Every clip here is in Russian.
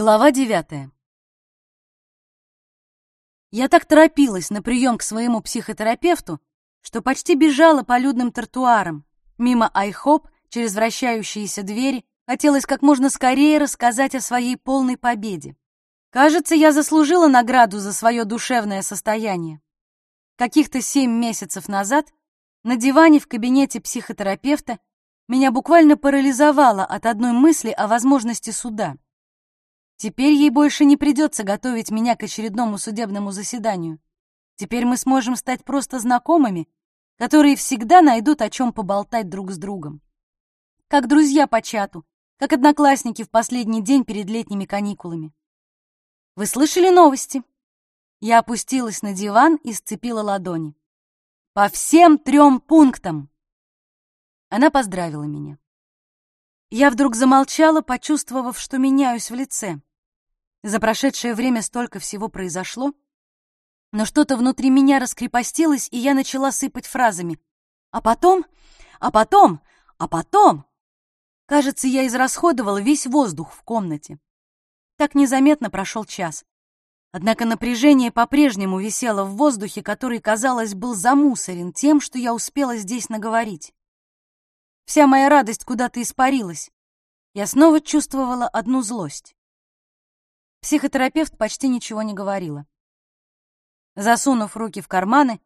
Глава девятая. Я так торопилась на прием к своему психотерапевту, что почти бежала по людным тротуарам, мимо айхоп, через вращающиеся двери, хотелось как можно скорее рассказать о своей полной победе. Кажется, я заслужила награду за свое душевное состояние. Каких-то семь месяцев назад на диване в кабинете психотерапевта меня буквально парализовало от одной мысли о возможности суда. Теперь ей больше не придется готовить меня к очередному судебному заседанию. Теперь мы сможем стать просто знакомыми, которые всегда найдут о чем поболтать друг с другом. Как друзья по чату, как одноклассники в последний день перед летними каникулами. Вы слышали новости? Я опустилась на диван и сцепила ладони. По всем трем пунктам. Она поздравила меня. Я вдруг замолчала, почувствовав, что меняюсь в лице. За прошедшее время столько всего произошло, но что-то внутри меня раскрепостилось, и я начала сыпать фразами. А потом, а потом, а потом... Кажется, я израсходовала весь воздух в комнате. Так незаметно прошел час. Однако напряжение по-прежнему висело в воздухе, который, казалось, был замусорен тем, что я успела здесь наговорить. Вся моя радость куда-то испарилась. Я снова чувствовала одну злость. Психотерапевт почти ничего не говорила. Засунув руки в карманы,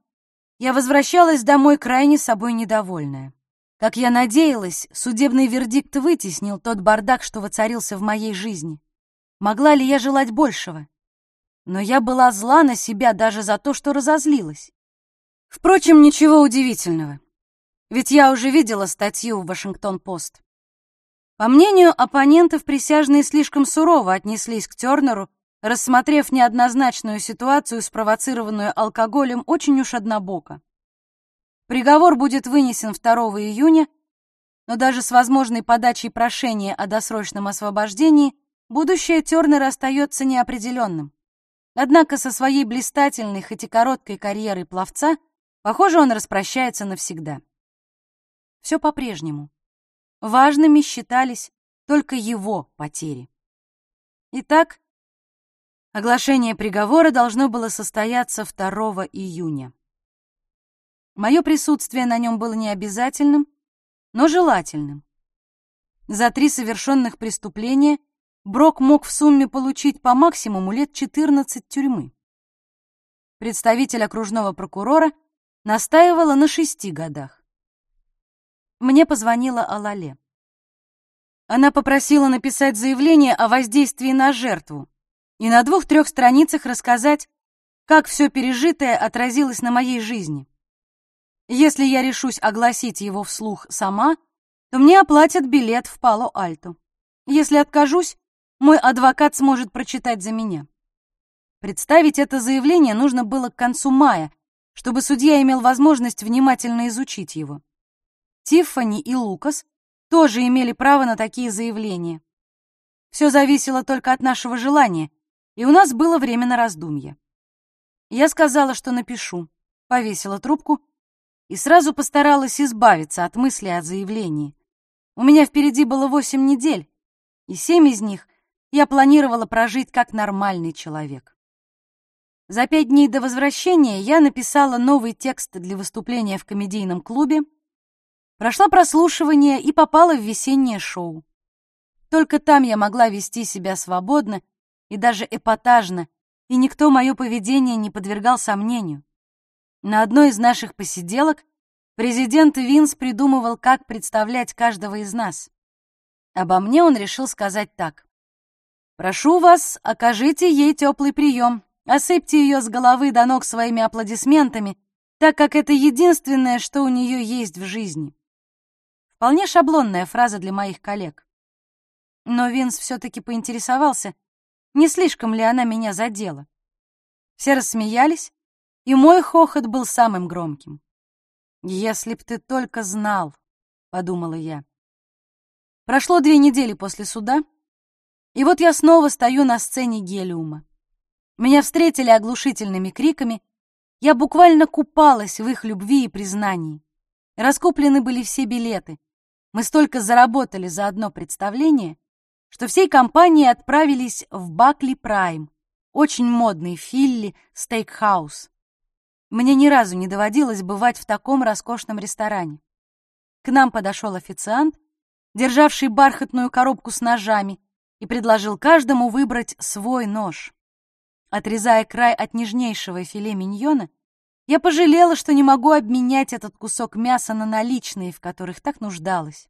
я возвращалась домой крайне собой недовольная. Как я надеялась, судебный вердикт вытеснил тот бардак, что воцарился в моей жизни. Могла ли я желать большего? Но я была зла на себя даже за то, что разозлилась. Впрочем, ничего удивительного. Ведь я уже видела статью в Вашингтон-Пост. По мнению оппонентов, присяжные слишком сурово отнеслись к Тернеру, рассмотрев неоднозначную ситуацию, спровоцированную алкоголем, очень уж однобоко. Приговор будет вынесен 2 июня, но даже с возможной подачей прошения о досрочном освобождении будущее Тернера остается неопределенным. Однако со своей блистательной, хоть и короткой карьерой пловца, похоже, он распрощается навсегда. Все по-прежнему. Важными считались только его потери. Итак, оглашение приговора должно было состояться 2 июня. Мое присутствие на нем было не обязательным, но желательным. За три совершенных преступления Брок мог в сумме получить по максимуму лет 14 тюрьмы. Представитель окружного прокурора настаивала на шести годах. Мне позвонила Алале. Она попросила написать заявление о воздействии на жертву и на двух-трех страницах рассказать, как все пережитое отразилось на моей жизни. Если я решусь огласить его вслух сама, то мне оплатят билет в Пало-Альто. Если откажусь, мой адвокат сможет прочитать за меня. Представить это заявление нужно было к концу мая, чтобы судья имел возможность внимательно изучить его. Тиффани и Лукас тоже имели право на такие заявления. Все зависело только от нашего желания, и у нас было время на раздумье. Я сказала, что напишу, повесила трубку и сразу постаралась избавиться от мысли о заявлении. У меня впереди было восемь недель, и семь из них я планировала прожить как нормальный человек. За пять дней до возвращения я написала новый текст для выступления в комедийном клубе, Прошла прослушивание и попала в весеннее шоу. Только там я могла вести себя свободно и даже эпатажно, и никто мое поведение не подвергал сомнению. На одной из наших посиделок президент Винс придумывал, как представлять каждого из нас. Обо мне он решил сказать так. «Прошу вас, окажите ей теплый прием, осыпьте ее с головы до ног своими аплодисментами, так как это единственное, что у нее есть в жизни». Вполне шаблонная фраза для моих коллег. Но Винс все-таки поинтересовался, не слишком ли она меня задела. Все рассмеялись, и мой хохот был самым громким. «Если б ты только знал», — подумала я. Прошло две недели после суда, и вот я снова стою на сцене Гелиума. Меня встретили оглушительными криками, я буквально купалась в их любви и признании. Раскуплены были все билеты — мы столько заработали за одно представление, что всей компанией отправились в Бакли Прайм, очень модный Филли стейкхаус. Мне ни разу не доводилось бывать в таком роскошном ресторане. К нам подошел официант, державший бархатную коробку с ножами, и предложил каждому выбрать свой нож. Отрезая край от нежнейшего филе миньона, я пожалела, что не могу обменять этот кусок мяса на наличные, в которых так нуждалась.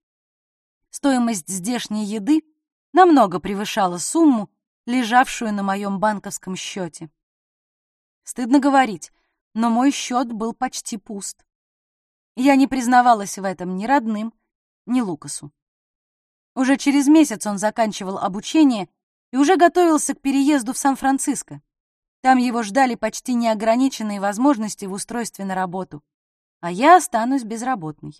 Стоимость здешней еды намного превышала сумму, лежавшую на моем банковском счете. Стыдно говорить, но мой счет был почти пуст. Я не признавалась в этом ни родным, ни Лукасу. Уже через месяц он заканчивал обучение и уже готовился к переезду в Сан-Франциско. Там его ждали почти неограниченные возможности в устройстве на работу, а я останусь безработной.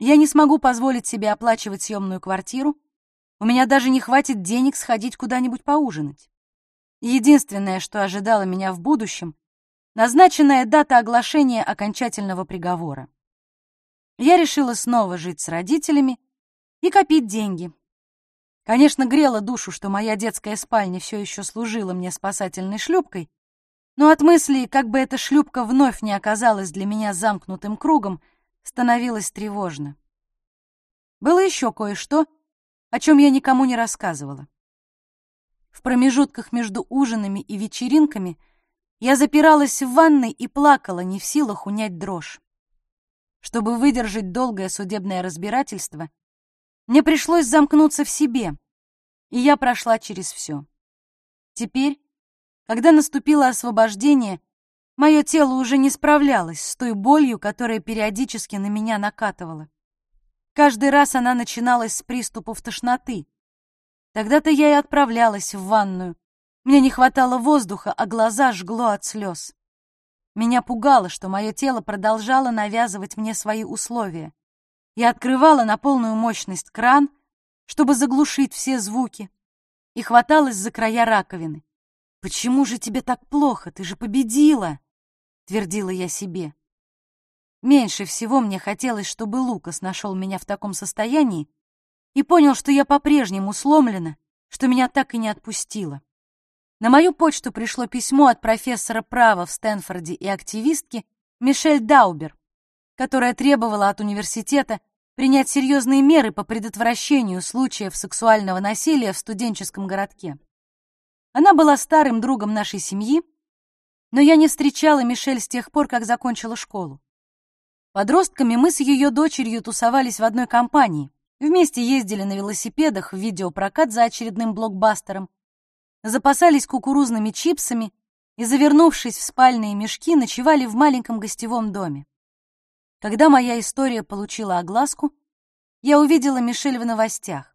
Я не смогу позволить себе оплачивать съемную квартиру, у меня даже не хватит денег сходить куда-нибудь поужинать. Единственное, что ожидало меня в будущем, назначенная дата оглашения окончательного приговора. Я решила снова жить с родителями и копить деньги, Конечно, грело душу, что моя детская спальня все еще служила мне спасательной шлюпкой, но от мысли, как бы эта шлюпка вновь не оказалась для меня замкнутым кругом, становилось тревожно. Было еще кое-что, о чем я никому не рассказывала. В промежутках между ужинами и вечеринками я запиралась в ванной и плакала, не в силах унять дрожь. Чтобы выдержать долгое судебное разбирательство — мне пришлось замкнуться в себе, и я прошла через все. Теперь, когда наступило освобождение, мое тело уже не справлялось с той болью, которая периодически на меня накатывала. Каждый раз она начиналась с приступов тошноты. Тогда-то я и отправлялась в ванную. Мне не хватало воздуха, а глаза жгло от слез. Меня пугало, что мое тело продолжало навязывать мне свои условия. Я открывала на полную мощность кран, чтобы заглушить все звуки, и хваталась за края раковины. «Почему же тебе так плохо? Ты же победила!» — твердила я себе. Меньше всего мне хотелось, чтобы Лукас нашел меня в таком состоянии и понял, что я по-прежнему сломлена, что меня так и не отпустило. На мою почту пришло письмо от профессора права в Стэнфорде и активистки Мишель Даубер, которая требовала от университета принять серьезные меры по предотвращению случаев сексуального насилия в студенческом городке. Она была старым другом нашей семьи, но я не встречала Мишель с тех пор, как закончила школу. Подростками мы с ее дочерью тусовались в одной компании, вместе ездили на велосипедах в видеопрокат за очередным блокбастером, запасались кукурузными чипсами и, завернувшись в спальные мешки, ночевали в маленьком гостевом доме. Когда моя история получила огласку, я увидела Мишель в новостях.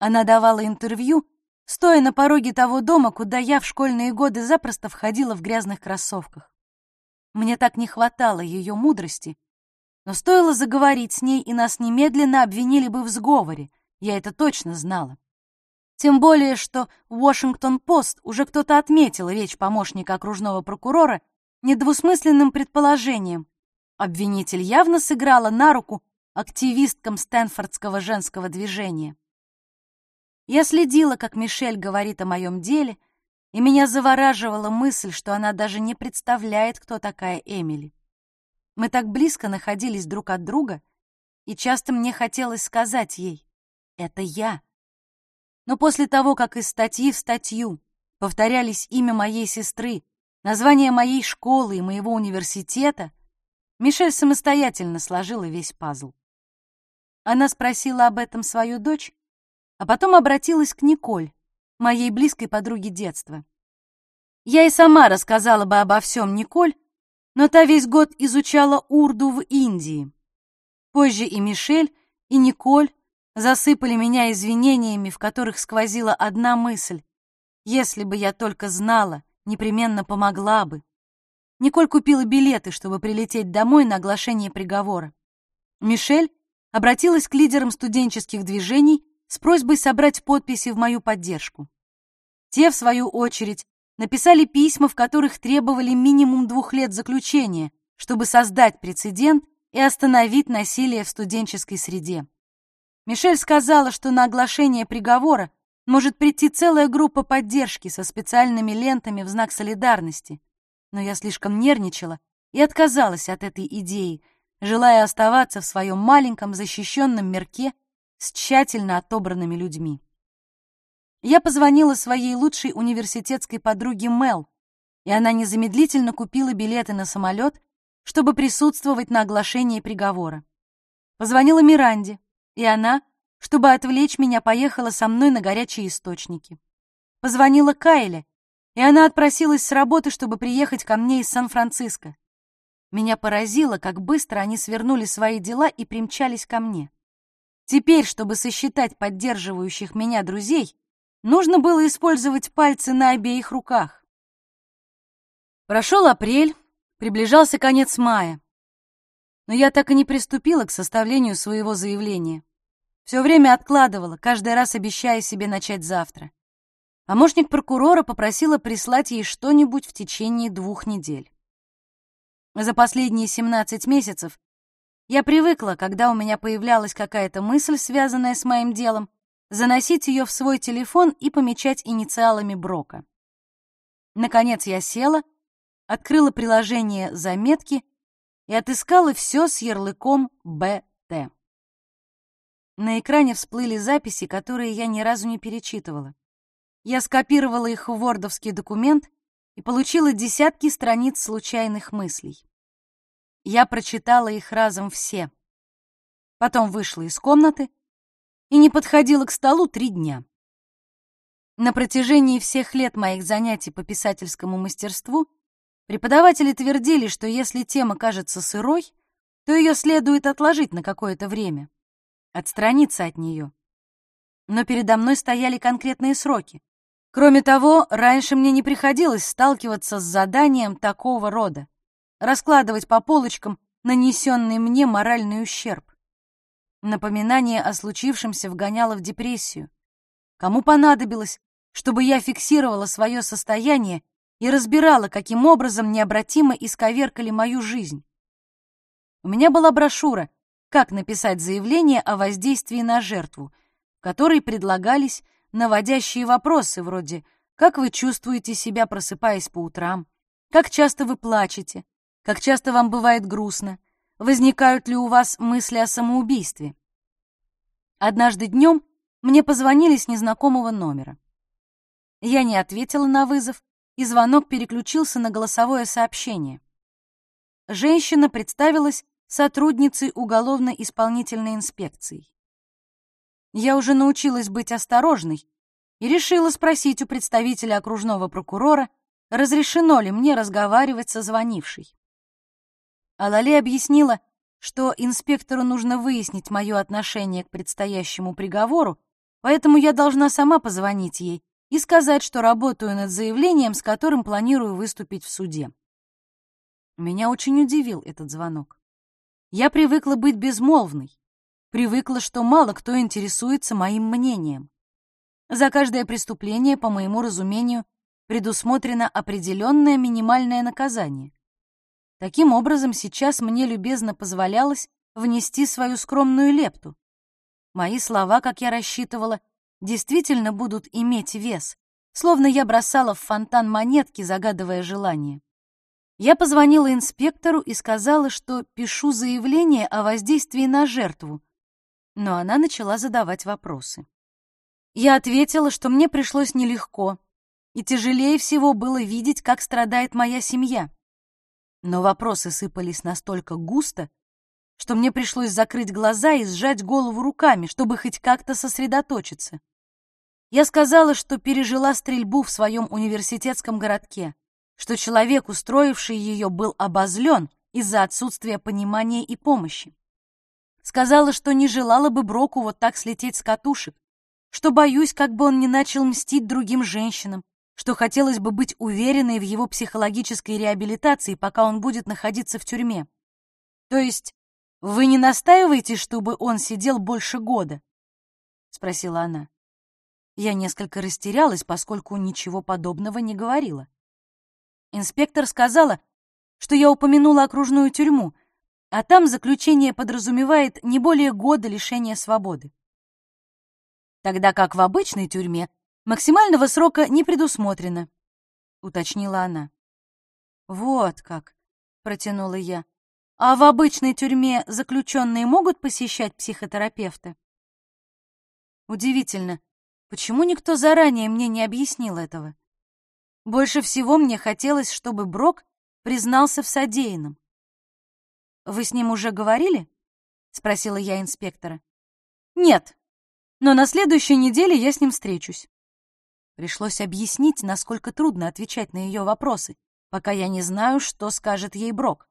Она давала интервью, стоя на пороге того дома, куда я в школьные годы запросто входила в грязных кроссовках. Мне так не хватало ее мудрости, но стоило заговорить с ней, и нас немедленно обвинили бы в сговоре, я это точно знала. Тем более, что Washington-Post уже кто-то отметил речь помощника окружного прокурора недвусмысленным предположением, Обвинитель явно сыграла на руку активисткам Стэнфордского женского движения. Я следила, как Мишель говорит о моем деле, и меня завораживала мысль, что она даже не представляет, кто такая Эмили. Мы так близко находились друг от друга, и часто мне хотелось сказать ей «это я». Но после того, как из статьи в статью повторялись имя моей сестры, название моей школы и моего университета, Мишель самостоятельно сложила весь пазл. Она спросила об этом свою дочь, а потом обратилась к Николь, моей близкой подруге детства. Я и сама рассказала бы обо всем Николь, но та весь год изучала урду в Индии. Позже и Мишель, и Николь засыпали меня извинениями, в которых сквозила одна мысль. Если бы я только знала, непременно помогла бы. Николь купила билеты, чтобы прилететь домой на оглашение приговора. Мишель обратилась к лидерам студенческих движений с просьбой собрать подписи в мою поддержку. Те, в свою очередь, написали письма, в которых требовали минимум двух лет заключения, чтобы создать прецедент и остановить насилие в студенческой среде. Мишель сказала, что на оглашение приговора может прийти целая группа поддержки со специальными лентами в знак солидарности. Но я слишком нервничала и отказалась от этой идеи, желая оставаться в своем маленьком защищенном мирке с тщательно отобранными людьми. Я позвонила своей лучшей университетской подруге Мел, и она незамедлительно купила билеты на самолет, чтобы присутствовать на оглашении приговора. Позвонила Миранде, и она, чтобы отвлечь меня, поехала со мной на горячие источники. Позвонила Кайле, и она отпросилась с работы, чтобы приехать ко мне из Сан-Франциско. Меня поразило, как быстро они свернули свои дела и примчались ко мне. Теперь, чтобы сосчитать поддерживающих меня друзей, Нужно было использовать пальцы на обеих руках. Прошел апрель, приближался конец мая. Но я так и не приступила к составлению своего заявления. Все время откладывала, каждый раз обещая себе начать завтра. Помощник прокурора попросила прислать ей что-нибудь в течение двух недель. За последние 17 месяцев я привыкла, когда у меня появлялась какая-то мысль, связанная с моим делом, заносить ее в свой телефон и помечать инициалами Брока. Наконец я села, открыла приложение «Заметки» и отыскала все с ярлыком «БТ». На экране всплыли записи, которые я ни разу не перечитывала. Я скопировала их в вордовский документ и получила десятки страниц случайных мыслей. Я прочитала их разом все. Потом вышла из комнаты, и не подходила к столу три дня. На протяжении всех лет моих занятий по писательскому мастерству преподаватели твердили, что если тема кажется сырой, то ее следует отложить на какое-то время, отстраниться от нее. Но передо мной стояли конкретные сроки. Кроме того, раньше мне не приходилось сталкиваться с заданием такого рода, раскладывать по полочкам нанесенный мне моральный ущерб. Напоминание о случившемся вгоняло в депрессию. Кому понадобилось, чтобы я фиксировала свое состояние и разбирала, каким образом необратимо исковеркали мою жизнь? У меня была брошюра «Как написать заявление о воздействии на жертву», в которой предлагались наводящие вопросы вроде «Как вы чувствуете себя, просыпаясь по утрам?» «Как часто вы плачете?» «Как часто вам бывает грустно?» возникают ли у вас мысли о самоубийстве. Однажды днем мне позвонили с незнакомого номера. Я не ответила на вызов, и звонок переключился на голосовое сообщение. Женщина представилась сотрудницей уголовно-исполнительной инспекции. Я уже научилась быть осторожной и решила спросить у представителя окружного прокурора, разрешено ли мне разговаривать со звонившей. Алале объяснила, что инспектору нужно выяснить мое отношение к предстоящему приговору, поэтому я должна сама позвонить ей и сказать, что работаю над заявлением, с которым планирую выступить в суде. Меня очень удивил этот звонок. Я привыкла быть безмолвной, привыкла, что мало кто интересуется моим мнением. За каждое преступление, по моему разумению, предусмотрено определенное минимальное наказание. Таким образом, сейчас мне любезно позволялось внести свою скромную лепту. Мои слова, как я рассчитывала, действительно будут иметь вес, словно я бросала в фонтан монетки, загадывая желание. Я позвонила инспектору и сказала, что пишу заявление о воздействии на жертву, но она начала задавать вопросы. Я ответила, что мне пришлось нелегко, и тяжелее всего было видеть, как страдает моя семья. Но вопросы сыпались настолько густо, что мне пришлось закрыть глаза и сжать голову руками, чтобы хоть как-то сосредоточиться. Я сказала, что пережила стрельбу в своем университетском городке, что человек, устроивший ее, был обозлен из-за отсутствия понимания и помощи. Сказала, что не желала бы Броку вот так слететь с катушек, что боюсь, как бы он не начал мстить другим женщинам, что хотелось бы быть уверенной в его психологической реабилитации, пока он будет находиться в тюрьме. То есть вы не настаиваете, чтобы он сидел больше года? спросила она. Я несколько растерялась, поскольку ничего подобного не говорила. Инспектор сказала, что я упомянула окружную тюрьму, а там заключение подразумевает не более года лишения свободы. тогда как в обычной тюрьме максимального срока не предусмотрено, уточнила она. Вот как, протянула я. А в обычной тюрьме заключенные могут посещать психотерапевта? Удивительно, почему никто заранее мне не объяснил этого? Больше всего мне хотелось, чтобы Брок признался в содеянном. «Вы с ним уже говорили?» — спросила я инспектора. «Нет, но на следующей неделе я с ним встречусь». Пришлось объяснить, насколько трудно отвечать на ее вопросы, пока я не знаю, что скажет ей Брок.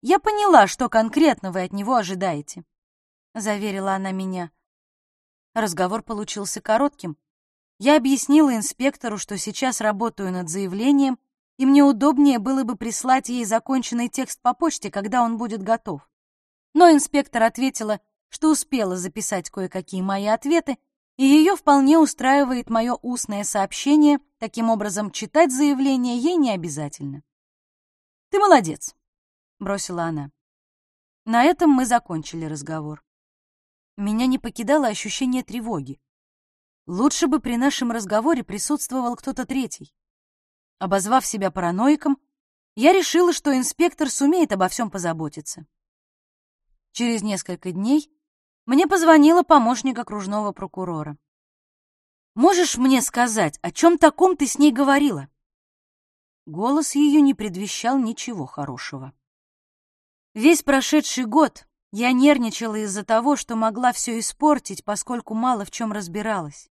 «Я поняла, что конкретно вы от него ожидаете», — заверила она меня. Разговор получился коротким. Я объяснила инспектору, что сейчас работаю над заявлением, и мне удобнее было бы прислать ей законченный текст по почте, когда он будет готов. Но инспектор ответила, что успела записать кое-какие мои ответы, и ее вполне устраивает мое устное сообщение, таким образом читать заявление ей не обязательно. «Ты молодец», — бросила она. На этом мы закончили разговор. Меня не покидало ощущение тревоги. Лучше бы при нашем разговоре присутствовал кто-то третий. Обозвав себя параноиком, я решила, что инспектор сумеет обо всем позаботиться. Через несколько дней мне позвонила помощник окружного прокурора. «Можешь мне сказать, о чем таком ты с ней говорила?» Голос ее не предвещал ничего хорошего. Весь прошедший год я нервничала из-за того, что могла все испортить, поскольку мало в чем разбиралась.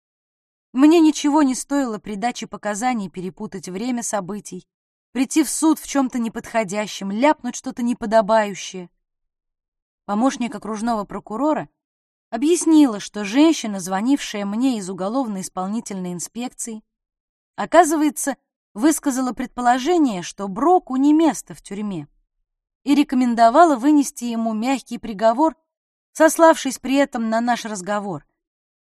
Мне ничего не стоило при даче показаний перепутать время событий, прийти в суд в чем-то неподходящем, ляпнуть что-то неподобающее. Помощник окружного прокурора объяснила, что женщина, звонившая мне из уголовно-исполнительной инспекции, оказывается, высказала предположение, что Броку не место в тюрьме, и рекомендовала вынести ему мягкий приговор, сославшись при этом на наш разговор —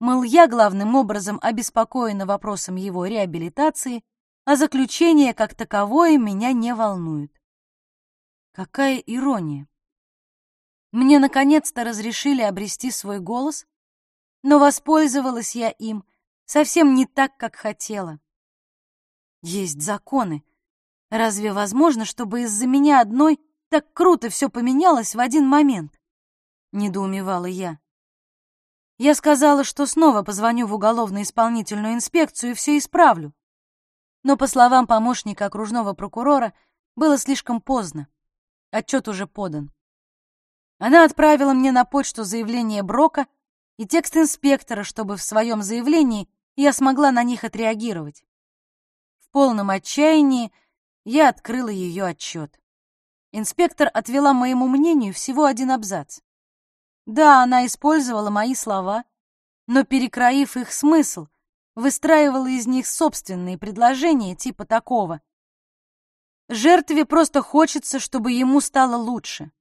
Мол, я главным образом обеспокоена вопросом его реабилитации, а заключение как таковое меня не волнует. Какая ирония. Мне наконец-то разрешили обрести свой голос, но воспользовалась я им совсем не так, как хотела. Есть законы. Разве возможно, чтобы из-за меня одной так круто все поменялось в один момент? Недоумевала я. Я сказала, что снова позвоню в уголовно-исполнительную инспекцию и все исправлю. Но, по словам помощника окружного прокурора, было слишком поздно. Отчет уже подан. Она отправила мне на почту заявление Брока и текст инспектора, чтобы в своем заявлении я смогла на них отреагировать. В полном отчаянии я открыла ее отчет. Инспектор отвела моему мнению всего один абзац. Да, она использовала мои слова, но, перекроив их смысл, выстраивала из них собственные предложения типа такого. Жертве просто хочется, чтобы ему стало лучше.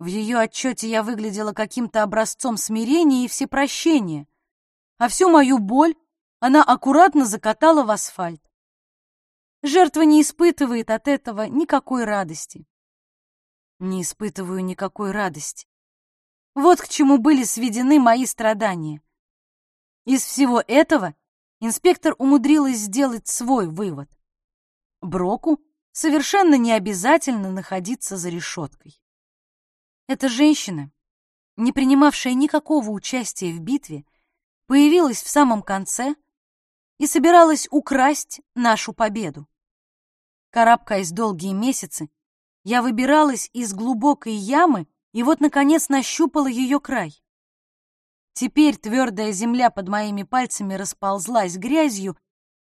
В ее отчете я выглядела каким-то образцом смирения и всепрощения, а всю мою боль она аккуратно закатала в асфальт. Жертва не испытывает от этого никакой радости. Не испытываю никакой радости. Вот к чему были сведены мои страдания. Из всего этого инспектор умудрилась сделать свой вывод. Броку совершенно не обязательно находиться за решеткой. Эта женщина, не принимавшая никакого участия в битве, появилась в самом конце и собиралась украсть нашу победу. Карабкаясь долгие месяцы, я выбиралась из глубокой ямы, и вот, наконец, нащупала ее край. Теперь твердая земля под моими пальцами расползлась грязью,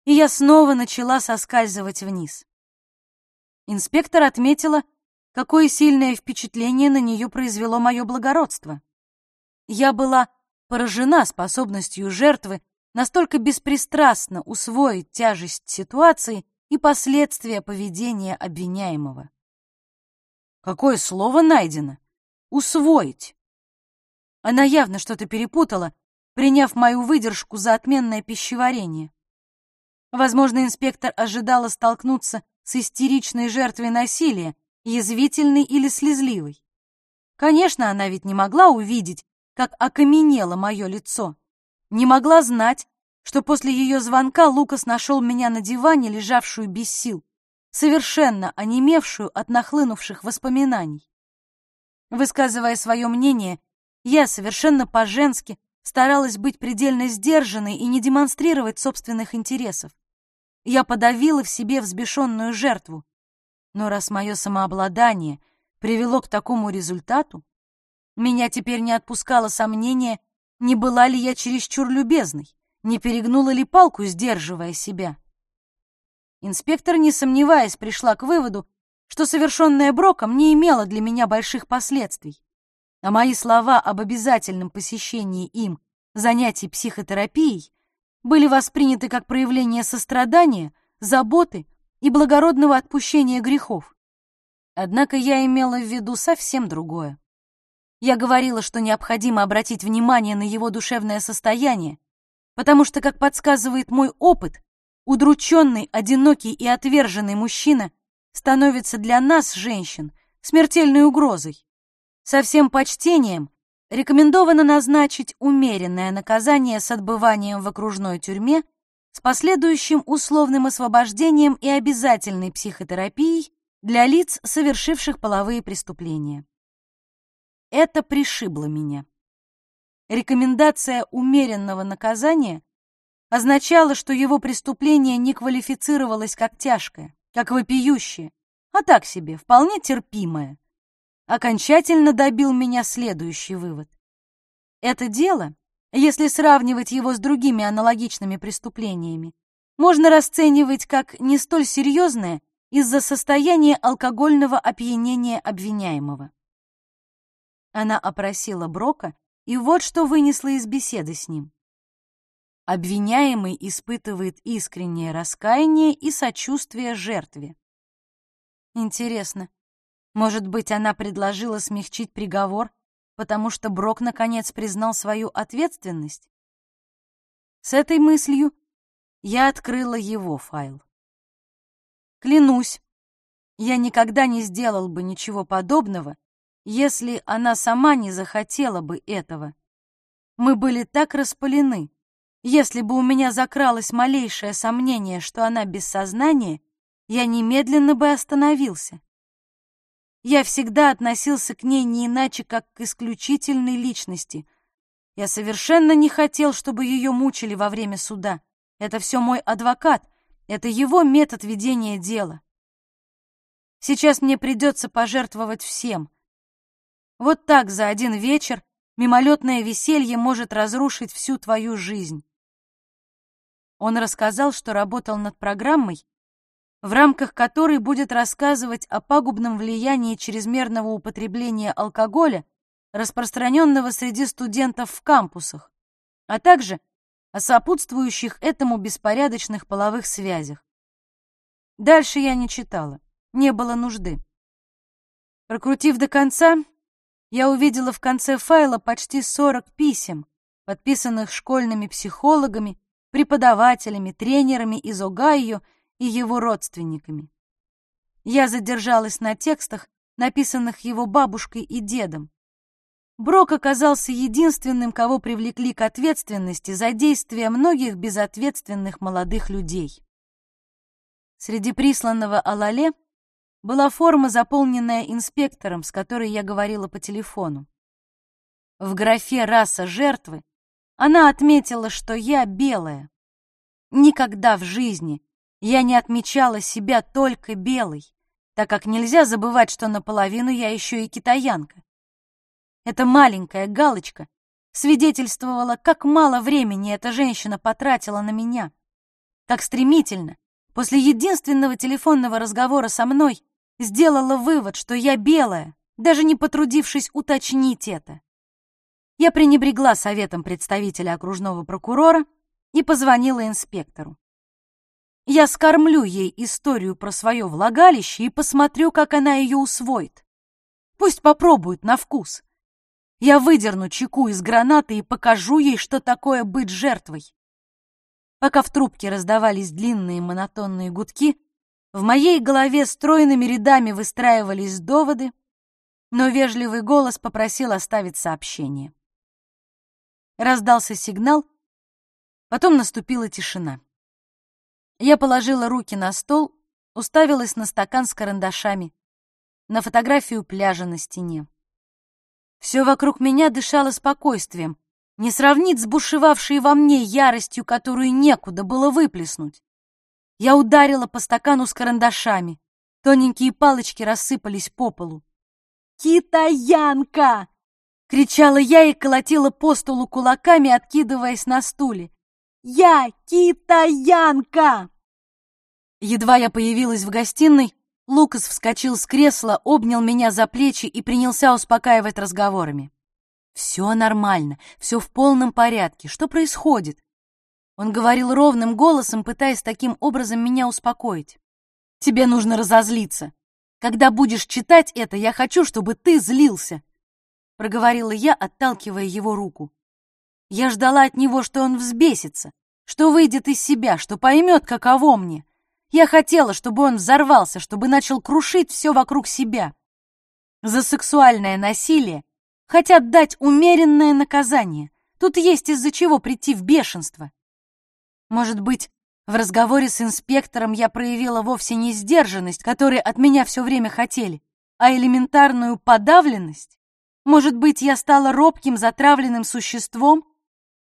и я снова начала соскальзывать вниз. Инспектор отметила, какое сильное впечатление на нее произвело мое благородство. Я была поражена способностью жертвы настолько беспристрастно усвоить тяжесть ситуации и последствия поведения обвиняемого. «Какое слово найдено?» Усвоить. Она явно что-то перепутала, приняв мою выдержку за отменное пищеварение. Возможно, инспектор ожидала столкнуться с истеричной жертвой насилия, язвительной или слезливой. Конечно, она ведь не могла увидеть, как окаменело мое лицо. не могла знать, что после ее звонка Лукас нашел меня на диване, лежавшую без сил, совершенно онемевшую от нахлынувших воспоминаний. Высказывая свое мнение, я совершенно по-женски старалась быть предельно сдержанной и не демонстрировать собственных интересов. Я подавила в себе взбешенную жертву. Но раз мое самообладание привело к такому результату, меня теперь не отпускало сомнение, не была ли я чересчур любезной, не перегнула ли палку, сдерживая себя. Инспектор, не сомневаясь, пришла к выводу, что совершенное Броком не имело для меня больших последствий, а мои слова об обязательном посещении им занятий психотерапией были восприняты как проявление сострадания, заботы и благородного отпущения грехов. Однако я имела в виду совсем другое. Я говорила, что необходимо обратить внимание на его душевное состояние, потому что, как подсказывает мой опыт, удрученный, одинокий и отверженный мужчина становится для нас, женщин, смертельной угрозой. Со всем почтением рекомендовано назначить умеренное наказание с отбыванием в окружной тюрьме с последующим условным освобождением и обязательной психотерапией для лиц, совершивших половые преступления. Это пришибло меня. Рекомендация умеренного наказания означала, что его преступление не квалифицировалось как тяжкое, как вопиющее, а так себе, вполне терпимое. Окончательно добил меня следующий вывод. Это дело, если сравнивать его с другими аналогичными преступлениями, можно расценивать как не столь серьезное из-за состояния алкогольного опьянения обвиняемого. Она опросила Брока, и вот что вынесла из беседы с ним. Обвиняемый испытывает искреннее раскаяние и сочувствие жертве. Интересно, может быть, она предложила смягчить приговор, потому что Брок наконец признал свою ответственность? С этой мыслью я открыла его файл. Клянусь, я никогда не сделал бы ничего подобного, если она сама не захотела бы этого. Мы были так распалены, если бы у меня закралось малейшее сомнение, что она без сознания, я немедленно бы остановился. Я всегда относился к ней не иначе, как к исключительной личности. Я совершенно не хотел, чтобы ее мучили во время суда. Это все мой адвокат, это его метод ведения дела. Сейчас мне придется пожертвовать всем. Вот так за один вечер мимолетное веселье может разрушить всю твою жизнь. Он рассказал, что работал над программой, в рамках которой будет рассказывать о пагубном влиянии чрезмерного употребления алкоголя, распространенного среди студентов в кампусах, а также о сопутствующих этому беспорядочных половых связях. Дальше я не читала, не было нужды. Прокрутив до конца, я увидела в конце файла почти 40 писем, подписанных школьными психологами, преподавателями, тренерами из Огайо и его родственниками. Я задержалась на текстах, написанных его бабушкой и дедом. Брок оказался единственным, кого привлекли к ответственности за действия многих безответственных молодых людей. Среди присланного Алале была форма, заполненная инспектором, с которой я говорила по телефону. В графе «Раса жертвы» Она отметила, что я белая. Никогда в жизни я не отмечала себя только белой, так как нельзя забывать, что наполовину я еще и китаянка. Эта маленькая галочка свидетельствовала, как мало времени эта женщина потратила на меня. Как стремительно, после единственного телефонного разговора со мной, сделала вывод, что я белая, даже не потрудившись уточнить это. Я пренебрегла советом представителя окружного прокурора и позвонила инспектору. Я скормлю ей историю про свое влагалище и посмотрю, как она ее усвоит. Пусть попробует на вкус. Я выдерну чеку из гранаты и покажу ей, что такое быть жертвой. Пока в трубке раздавались длинные монотонные гудки, в моей голове стройными рядами выстраивались доводы, но вежливый голос попросил оставить сообщение. Раздался сигнал, Потом наступила тишина. Я положила руки на стол, уставилась на стакан с карандашами, на фотографию пляжа на стене. Все вокруг меня дышало спокойствием, не сравнить с бушевавшей во мне яростью, которую некуда было выплеснуть. Я ударила по стакану с карандашами. Тоненькие палочки рассыпались по полу. «Китаянка!» — кричала я и колотила по столу кулаками, откидываясь на стуле. «Я китаянка!» Едва я появилась в гостиной, Лукас вскочил с кресла, обнял меня за плечи и принялся успокаивать разговорами. «Все нормально, все в полном порядке. Что происходит?» Он говорил ровным голосом, пытаясь таким образом меня успокоить. «Тебе нужно разозлиться. Когда будешь читать это, я хочу, чтобы ты злился», — проговорила я, отталкивая его руку. Я ждала от него, что он взбесится, что выйдет из себя, что поймет, каково мне. Я хотела, чтобы он взорвался, чтобы начал крушить все вокруг себя. За сексуальное насилие хотят дать умеренное наказание. Тут есть из-за чего прийти в бешенство. Может быть, в разговоре с инспектором я проявила вовсе не сдержанность, которой от меня все время хотели, а элементарную подавленность? Может быть, я стала робким, затравленным существом?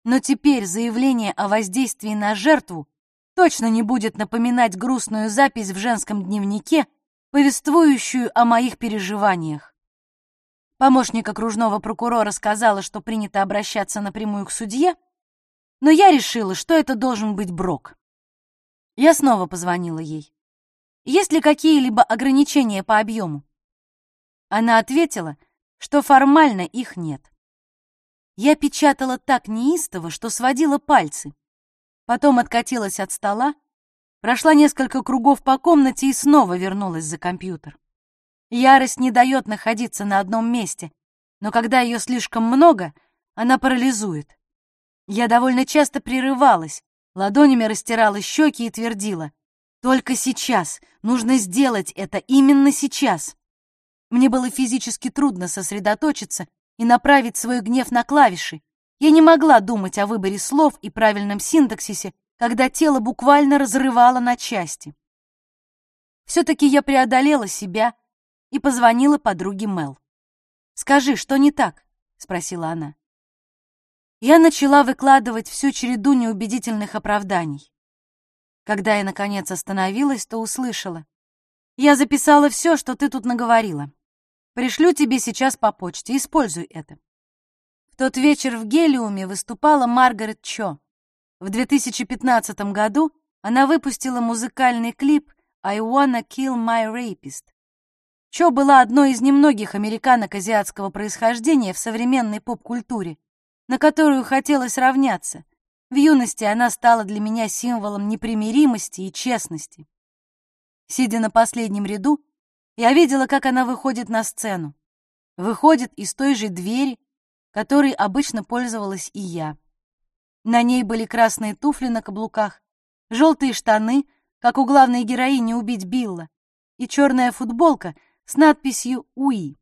Но теперь заявление о воздействии на жертву точно не будет напоминать грустную запись в женском дневнике, повествующую о моих переживаниях. Помощник окружного прокурора сказала, что принято обращаться напрямую к судье, но я решила, что это должен быть Брок. Я снова позвонила ей. Есть ли какие-либо ограничения по объему? Она ответила, что формально их нет. Я печатала так неистово, что сводила пальцы. Потом откатилась от стола, прошла несколько кругов по комнате и снова вернулась за компьютер. Ярость не дает находиться на одном месте, но когда ее слишком много, она парализует. Я довольно часто прерывалась, ладонями растирала щеки и твердила. «Только сейчас! Нужно сделать это именно сейчас!» Мне было физически трудно сосредоточиться и направить свой гнев на клавиши, я не могла думать о выборе слов и правильном синтаксисе, когда тело буквально разрывало на части. Все-таки я преодолела себя и позвонила подруге Мел. «Скажи, что не так?» — спросила она. Я начала выкладывать всю череду неубедительных оправданий. Когда я, наконец, остановилась, то услышала. «Я записала все, что ты тут наговорила. Пришлю тебе сейчас по почте, используй это тот вечер в Гелиуме выступала Маргарет Чо. В 2015 году она выпустила музыкальный клип «I Wanna Kill My Rapist». Чо была одной из немногих американок азиатского происхождения в современной поп-культуре, на которую хотелось равняться. В юности она стала для меня символом непримиримости и честности. Сидя на последнем ряду, я видела, как она выходит на сцену. Выходит из той же двери, которой обычно пользовалась и я. На ней были красные туфли на каблуках, желтые штаны, как у главной героини «Убить Билла», и черная футболка с надписью «УИ».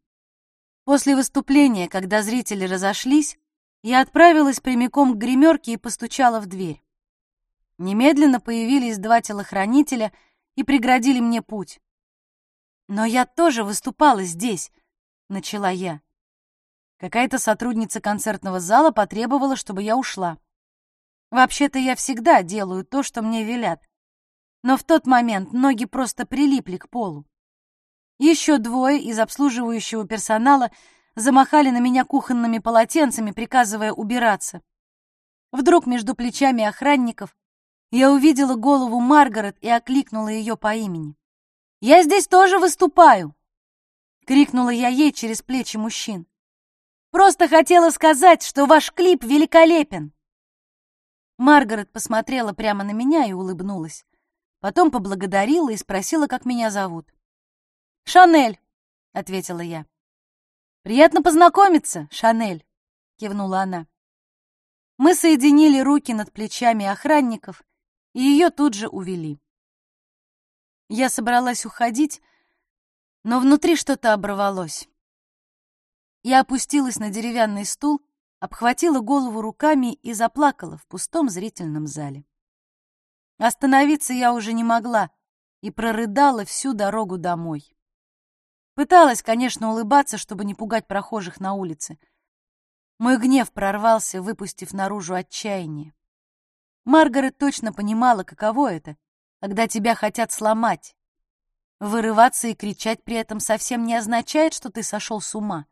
После выступления, когда зрители разошлись, я отправилась прямиком к гримерке и постучала в дверь. Немедленно появились два телохранителя и преградили мне путь. «Но я тоже выступала здесь», — начала я. Какая-то сотрудница концертного зала потребовала, чтобы я ушла. Вообще-то я всегда делаю то, что мне велят. Но в тот момент ноги просто прилипли к полу. Еще двое из обслуживающего персонала замахали на меня кухонными полотенцами, приказывая убираться. Вдруг между плечами охранников я увидела голову Маргарет и окликнула ее по имени. «Я здесь тоже выступаю!» — крикнула я ей через плечи мужчин. Просто хотела сказать, что ваш клип великолепен. Маргарет посмотрела прямо на меня и улыбнулась. Потом поблагодарила и спросила, как меня зовут. «Шанель», — ответила я. «Приятно познакомиться, Шанель», — кивнула она. Мы соединили руки над плечами охранников, и ее тут же увели. Я собралась уходить, но внутри что-то оборвалось. Я опустилась на деревянный стул, обхватила голову руками и заплакала в пустом зрительном зале. Остановиться я уже не могла и прорыдала всю дорогу домой. Пыталась, конечно, улыбаться, чтобы не пугать прохожих на улице. Мой гнев прорвался, выпустив наружу отчаяние. Маргарет точно понимала, каково это, когда тебя хотят сломать. Вырываться и кричать при этом совсем не означает, что ты сошел с ума.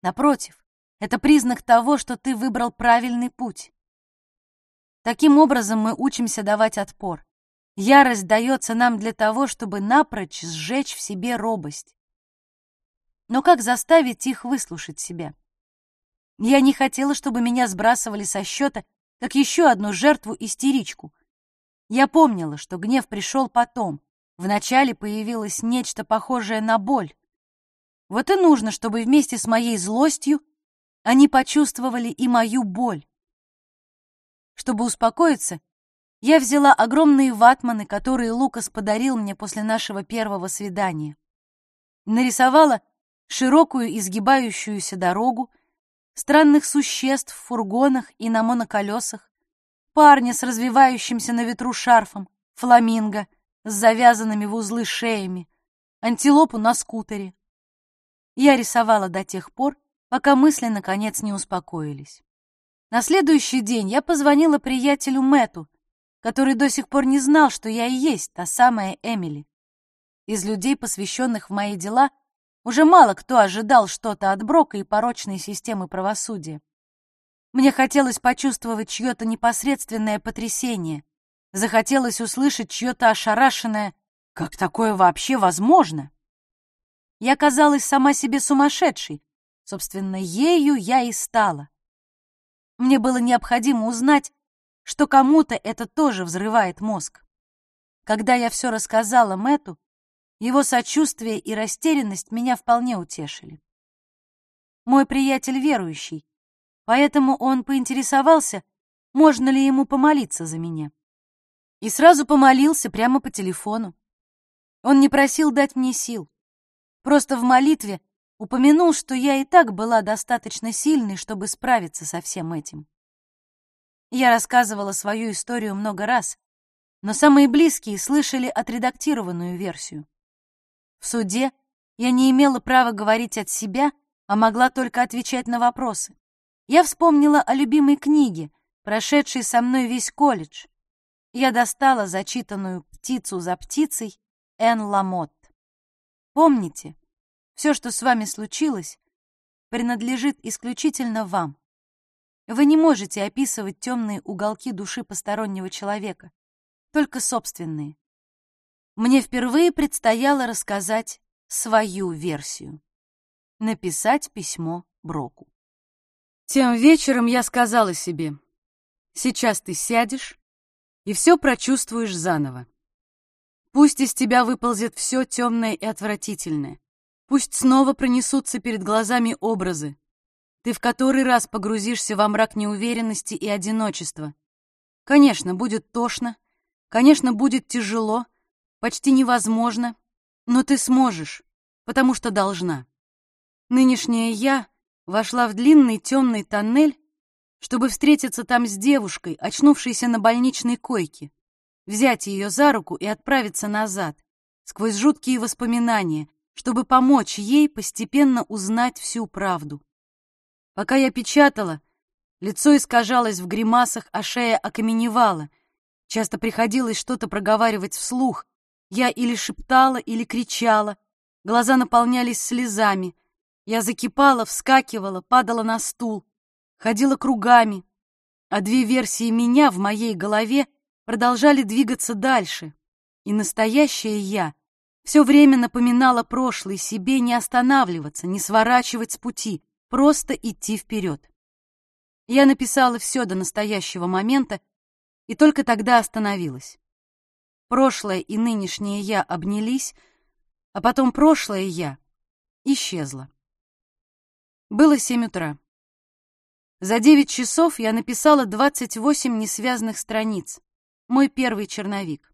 Напротив, это признак того, что ты выбрал правильный путь. Таким образом мы учимся давать отпор. Ярость дается нам для того, чтобы напрочь сжечь в себе робость. Но как заставить их выслушать себя? Я не хотела, чтобы меня сбрасывали со счета, как еще одну жертву-истеричку. Я помнила, что гнев пришел потом. Вначале появилось нечто похожее на боль. Вот и нужно, чтобы вместе с моей злостью они почувствовали и мою боль. Чтобы успокоиться, я взяла огромные ватманы, которые Лукас подарил мне после нашего первого свидания. Нарисовала широкую изгибающуюся дорогу, странных существ в фургонах и на моноколесах, парня с развивающимся на ветру шарфом, фламинго с завязанными в узлы шеями, антилопу на скутере. Я рисовала до тех пор, пока мысли, наконец, не успокоились. На следующий день я позвонила приятелю Мэту, который до сих пор не знал, что я и есть та самая Эмили. Из людей, посвященных в мои дела, уже мало кто ожидал что-то от Брока и порочной системы правосудия. Мне хотелось почувствовать чье-то непосредственное потрясение, захотелось услышать чье-то ошарашенное «Как такое вообще возможно?» Я казалась сама себе сумасшедшей, собственно, ею я и стала. Мне было необходимо узнать, что кому-то это тоже взрывает мозг. Когда я все рассказала Мэту, его сочувствие и растерянность меня вполне утешили. Мой приятель верующий, поэтому он поинтересовался, можно ли ему помолиться за меня. И сразу помолился прямо по телефону. Он не просил дать мне сил. Просто в молитве упомянул, что я и так была достаточно сильной, чтобы справиться со всем этим. Я рассказывала свою историю много раз, но самые близкие слышали отредактированную версию. В суде я не имела права говорить от себя, а могла только отвечать на вопросы. Я вспомнила о любимой книге, прошедшей со мной весь колледж. Я достала зачитанную «Птицу за птицей» Эн Ламотт. Помните, все, что с вами случилось, принадлежит исключительно вам. Вы не можете описывать темные уголки души постороннего человека, только собственные. Мне впервые предстояло рассказать свою версию. Написать письмо Броку. Тем вечером я сказала себе, сейчас ты сядешь и все прочувствуешь заново. Пусть из тебя выползет все темное и отвратительное. Пусть снова пронесутся перед глазами образы. Ты в который раз погрузишься во мрак неуверенности и одиночества. Конечно, будет тошно, конечно, будет тяжело, почти невозможно, но ты сможешь, потому что должна. Нынешняя я вошла в длинный темный тоннель, чтобы встретиться там с девушкой, очнувшейся на больничной койке, взять ее за руку и отправиться назад, сквозь жуткие воспоминания, чтобы помочь ей постепенно узнать всю правду. Пока я печатала, лицо искажалось в гримасах, а шея окаменевала. Часто приходилось что-то проговаривать вслух. Я или шептала, или кричала. Глаза наполнялись слезами. Я закипала, вскакивала, падала на стул, ходила кругами. А две версии меня в моей голове продолжали двигаться дальше. И настоящее я все время напоминала прошлое себе не останавливаться, не сворачивать с пути, просто идти вперед. Я написала все до настоящего момента и только тогда остановилась. Прошлое и нынешнее я обнялись, а потом прошлое я исчезло. Было семь утра. За девять часов я написала двадцать восемь несвязанных страниц, мой первый черновик.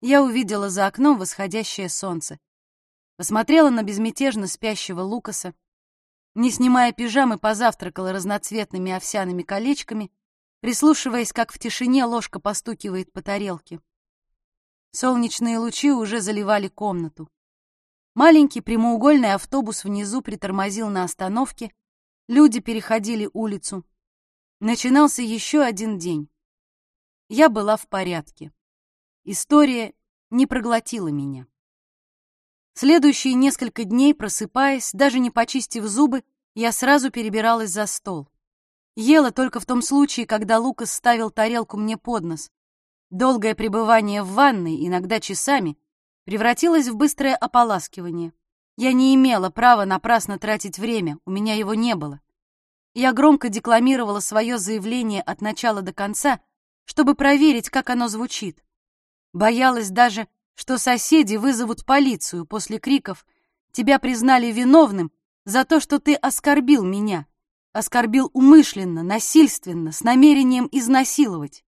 Я увидела за окном восходящее солнце. Посмотрела на безмятежно спящего Лукаса. Не снимая пижамы, позавтракала разноцветными овсяными колечками, прислушиваясь, как в тишине ложка постукивает по тарелке. Солнечные лучи уже заливали комнату. Маленький прямоугольный автобус внизу притормозил на остановке, люди переходили улицу. Начинался еще один день. Я была в порядке. История не проглотила меня. Следующие несколько дней, просыпаясь, даже не почистив зубы, я сразу перебиралась за стол. Ела только в том случае, когда Лукас ставил тарелку мне под нос. Долгое пребывание в ванной, иногда часами, превратилось в быстрое ополаскивание. Я не имела права напрасно тратить время, у меня его не было. Я громко декламировала свое заявление от начала до конца, чтобы проверить, как оно звучит. Боялась даже, что соседи вызовут полицию после криков «Тебя признали виновным за то, что ты оскорбил меня, оскорбил умышленно, насильственно, с намерением изнасиловать».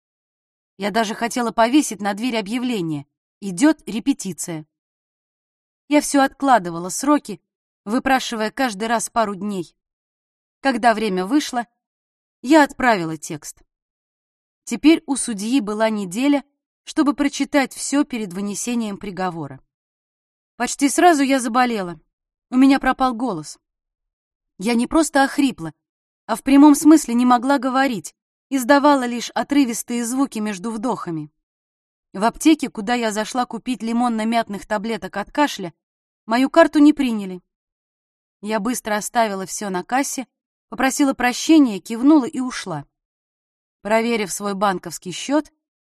Я даже хотела повесить на дверь объявление «Идет репетиция». Я все откладывала сроки, выпрашивая каждый раз пару дней. Когда время вышло, я отправила текст. Теперь у судьи была неделя, чтобы прочитать все перед вынесением приговора. Почти сразу я заболела. У меня пропал голос. Я не просто охрипла, а в прямом смысле не могла говорить, издавала лишь отрывистые звуки между вдохами. В аптеке, куда я зашла купить лимонно-мятных таблеток от кашля, мою карту не приняли. Я быстро оставила все на кассе, попросила прощения, кивнула и ушла. Проверив свой банковский счет,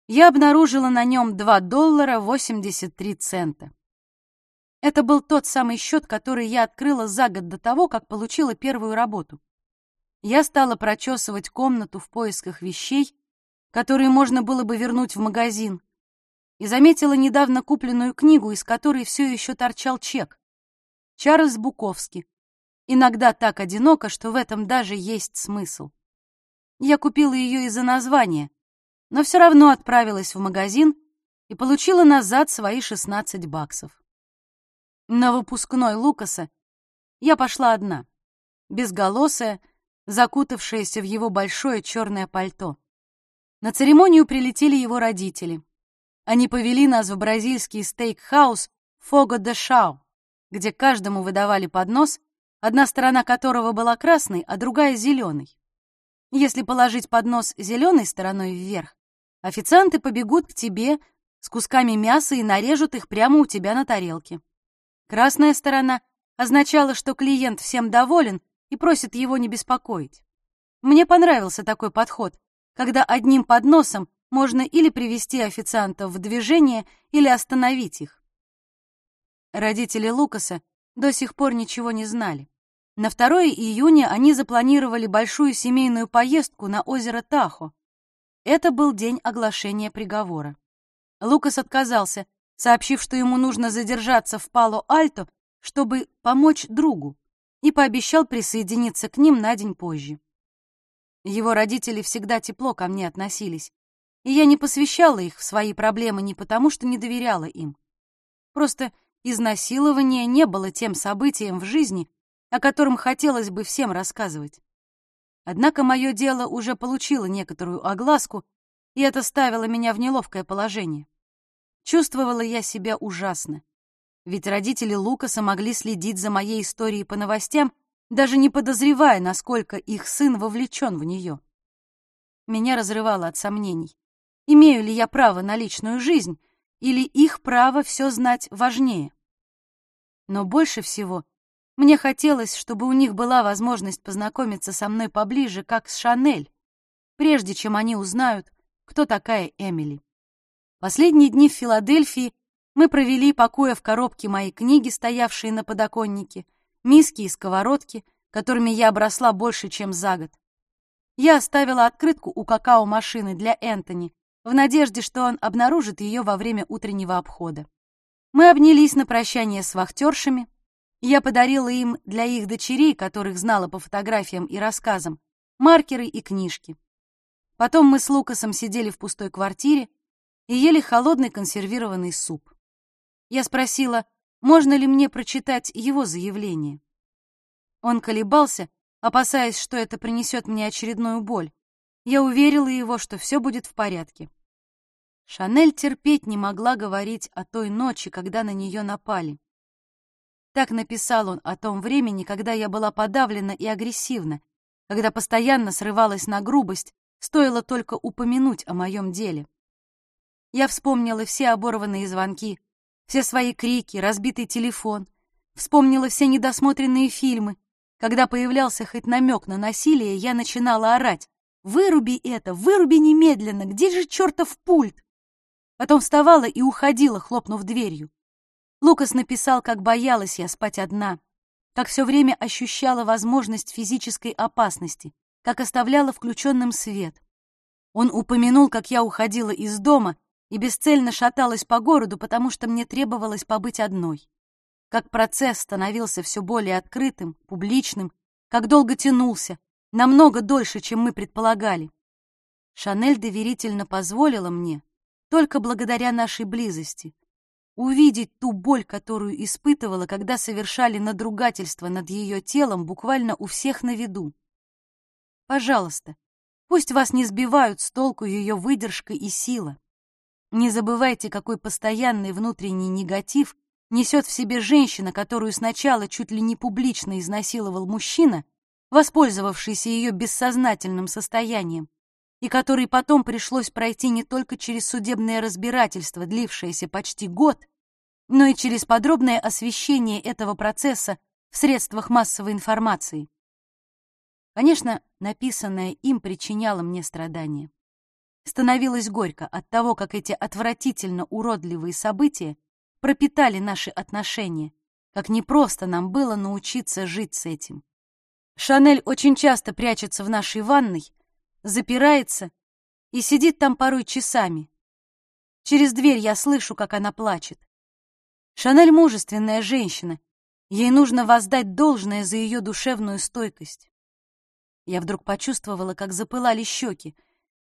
я обнаружила на нем 2 доллара 83 цента. Это был тот самый счет, который я открыла за год до того, как получила первую работу. Я стала прочесывать комнату в поисках вещей, которые можно было бы вернуть в магазин, и заметила недавно купленную книгу, из которой все еще торчал чек. Чарльз Буковский. Иногда так одиноко, что в этом даже есть смысл. Я купила ее из-за названия — но все равно отправилась в магазин и получила назад свои 16 баксов. На выпускной Лукаса я пошла одна, безголосая, закутавшаяся в его большое черное пальто. На церемонию прилетели его родители. Они повели нас в бразильский стейк-хаус Fogo de Chão, где каждому выдавали поднос, одна сторона которого была красной, а другая — зеленой. Если положить поднос зеленой стороной вверх, Официанты побегут к тебе с кусками мяса и нарежут их прямо у тебя на тарелке. Красная сторона означала, что клиент всем доволен и просит его не беспокоить. Мне понравился такой подход, когда одним подносом можно или привести официантов в движение, или остановить их. Родители Лукаса до сих пор ничего не знали. На 2 июня они запланировали большую семейную поездку на озеро Тахо. Это был день оглашения приговора. Лукас отказался, сообщив, что ему нужно задержаться в Пало-Альто, чтобы помочь другу, и пообещал присоединиться к ним на день позже. Его родители всегда тепло ко мне относились, и я не посвящала их в свои проблемы не потому, что не доверяла им. Просто изнасилование не было тем событием в жизни, о котором хотелось бы всем рассказывать. Однако мое дело уже получило некоторую огласку, и это ставило меня в неловкое положение. Чувствовала я себя ужасно. Ведь родители Лукаса могли следить за моей историей по новостям, даже не подозревая, насколько их сын вовлечен в нее. Меня разрывало от сомнений. Имею ли я право на личную жизнь, или их право все знать важнее? Но больше всего мне хотелось, чтобы у них была возможность познакомиться со мной поближе, как с Шанель, прежде чем они узнают, кто такая Эмили. Последние дни в Филадельфии мы провели, пакуя в коробке мои книги, стоявшие на подоконнике, миски и сковородки, которыми я обросла больше, чем за год. Я оставила открытку у какао-машины для Энтони, в надежде, что он обнаружит ее во время утреннего обхода. Мы обнялись на прощание с вахтершами, я подарила им для их дочерей, которых знала по фотографиям и рассказам, маркеры и книжки. Потом мы с Лукасом сидели в пустой квартире и ели холодный консервированный суп. Я спросила, можно ли мне прочитать его заявление. Он колебался, опасаясь, что это принесет мне очередную боль. Я уверила его, что все будет в порядке. Шанель терпеть не могла говорить о той ночи, когда на нее напали. Так написал он о том времени, когда я была подавлена и агрессивна, когда постоянно срывалась на грубость, стоило только упомянуть о моем деле. Я вспомнила все оборванные звонки, все свои крики, разбитый телефон, вспомнила все недосмотренные фильмы. Когда появлялся хоть намек на насилие, я начинала орать. «Выруби это! Выруби немедленно! Где же чертов пульт?» Потом вставала и уходила, хлопнув дверью. Лукас написал, как боялась я спать одна, как все время ощущала возможность физической опасности, как оставляла включенным свет. Он упомянул, как я уходила из дома и бесцельно шаталась по городу, потому что мне требовалось побыть одной. Как процесс становился все более открытым, публичным, как долго тянулся, намного дольше, чем мы предполагали. Шанель доверительно позволила мне, только благодаря нашей близости, увидеть ту боль, которую испытывала, когда совершали надругательство над ее телом буквально у всех на виду. Пожалуйста, пусть вас не сбивают с толку ее выдержка и сила. Не забывайте, какой постоянный внутренний негатив несет в себе женщина, которую сначала чуть ли не публично изнасиловал мужчина, воспользовавшийся ее бессознательным состоянием, и которой потом пришлось пройти не только через судебное разбирательство, длившееся почти год, но и через подробное освещение этого процесса в средствах массовой информации. Конечно, написанное им причиняло мне страдания. Становилось горько от того, как эти отвратительно уродливые события пропитали наши отношения, как непросто нам было научиться жить с этим. Шанель очень часто прячется в нашей ванной, запирается и сидит там порой часами. Через дверь я слышу, как она плачет. Шанель мужественная женщина, ей нужно воздать должное за ее душевную стойкость. Я вдруг почувствовала, как запылали щеки,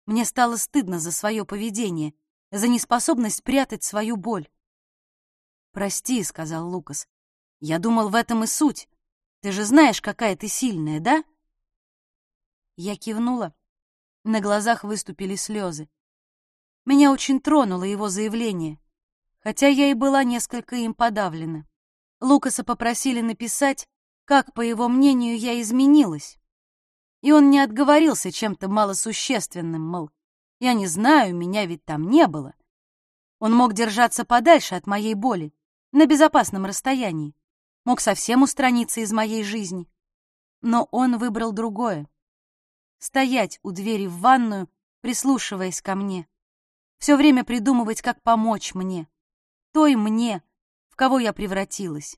мне стало стыдно за свое поведение, за неспособность прятать свою боль. «Прости», — сказал Лукас. «Я думал, в этом и суть. Ты же знаешь, какая ты сильная, да?» Я кивнула. На глазах выступили слезы. Меня очень тронуло его заявление, хотя я и была несколько им подавлена. Лукаса попросили написать, как, по его мнению, я изменилась. И он не отговорился чем-то малосущественным, мол, я не знаю, меня ведь там не было. Он мог держаться подальше от моей боли, на безопасном расстоянии, мог совсем устраниться из моей жизни. Но он выбрал другое. Стоять у двери в ванную, прислушиваясь ко мне. Все время придумывать, как помочь мне. Той мне, в кого я превратилась.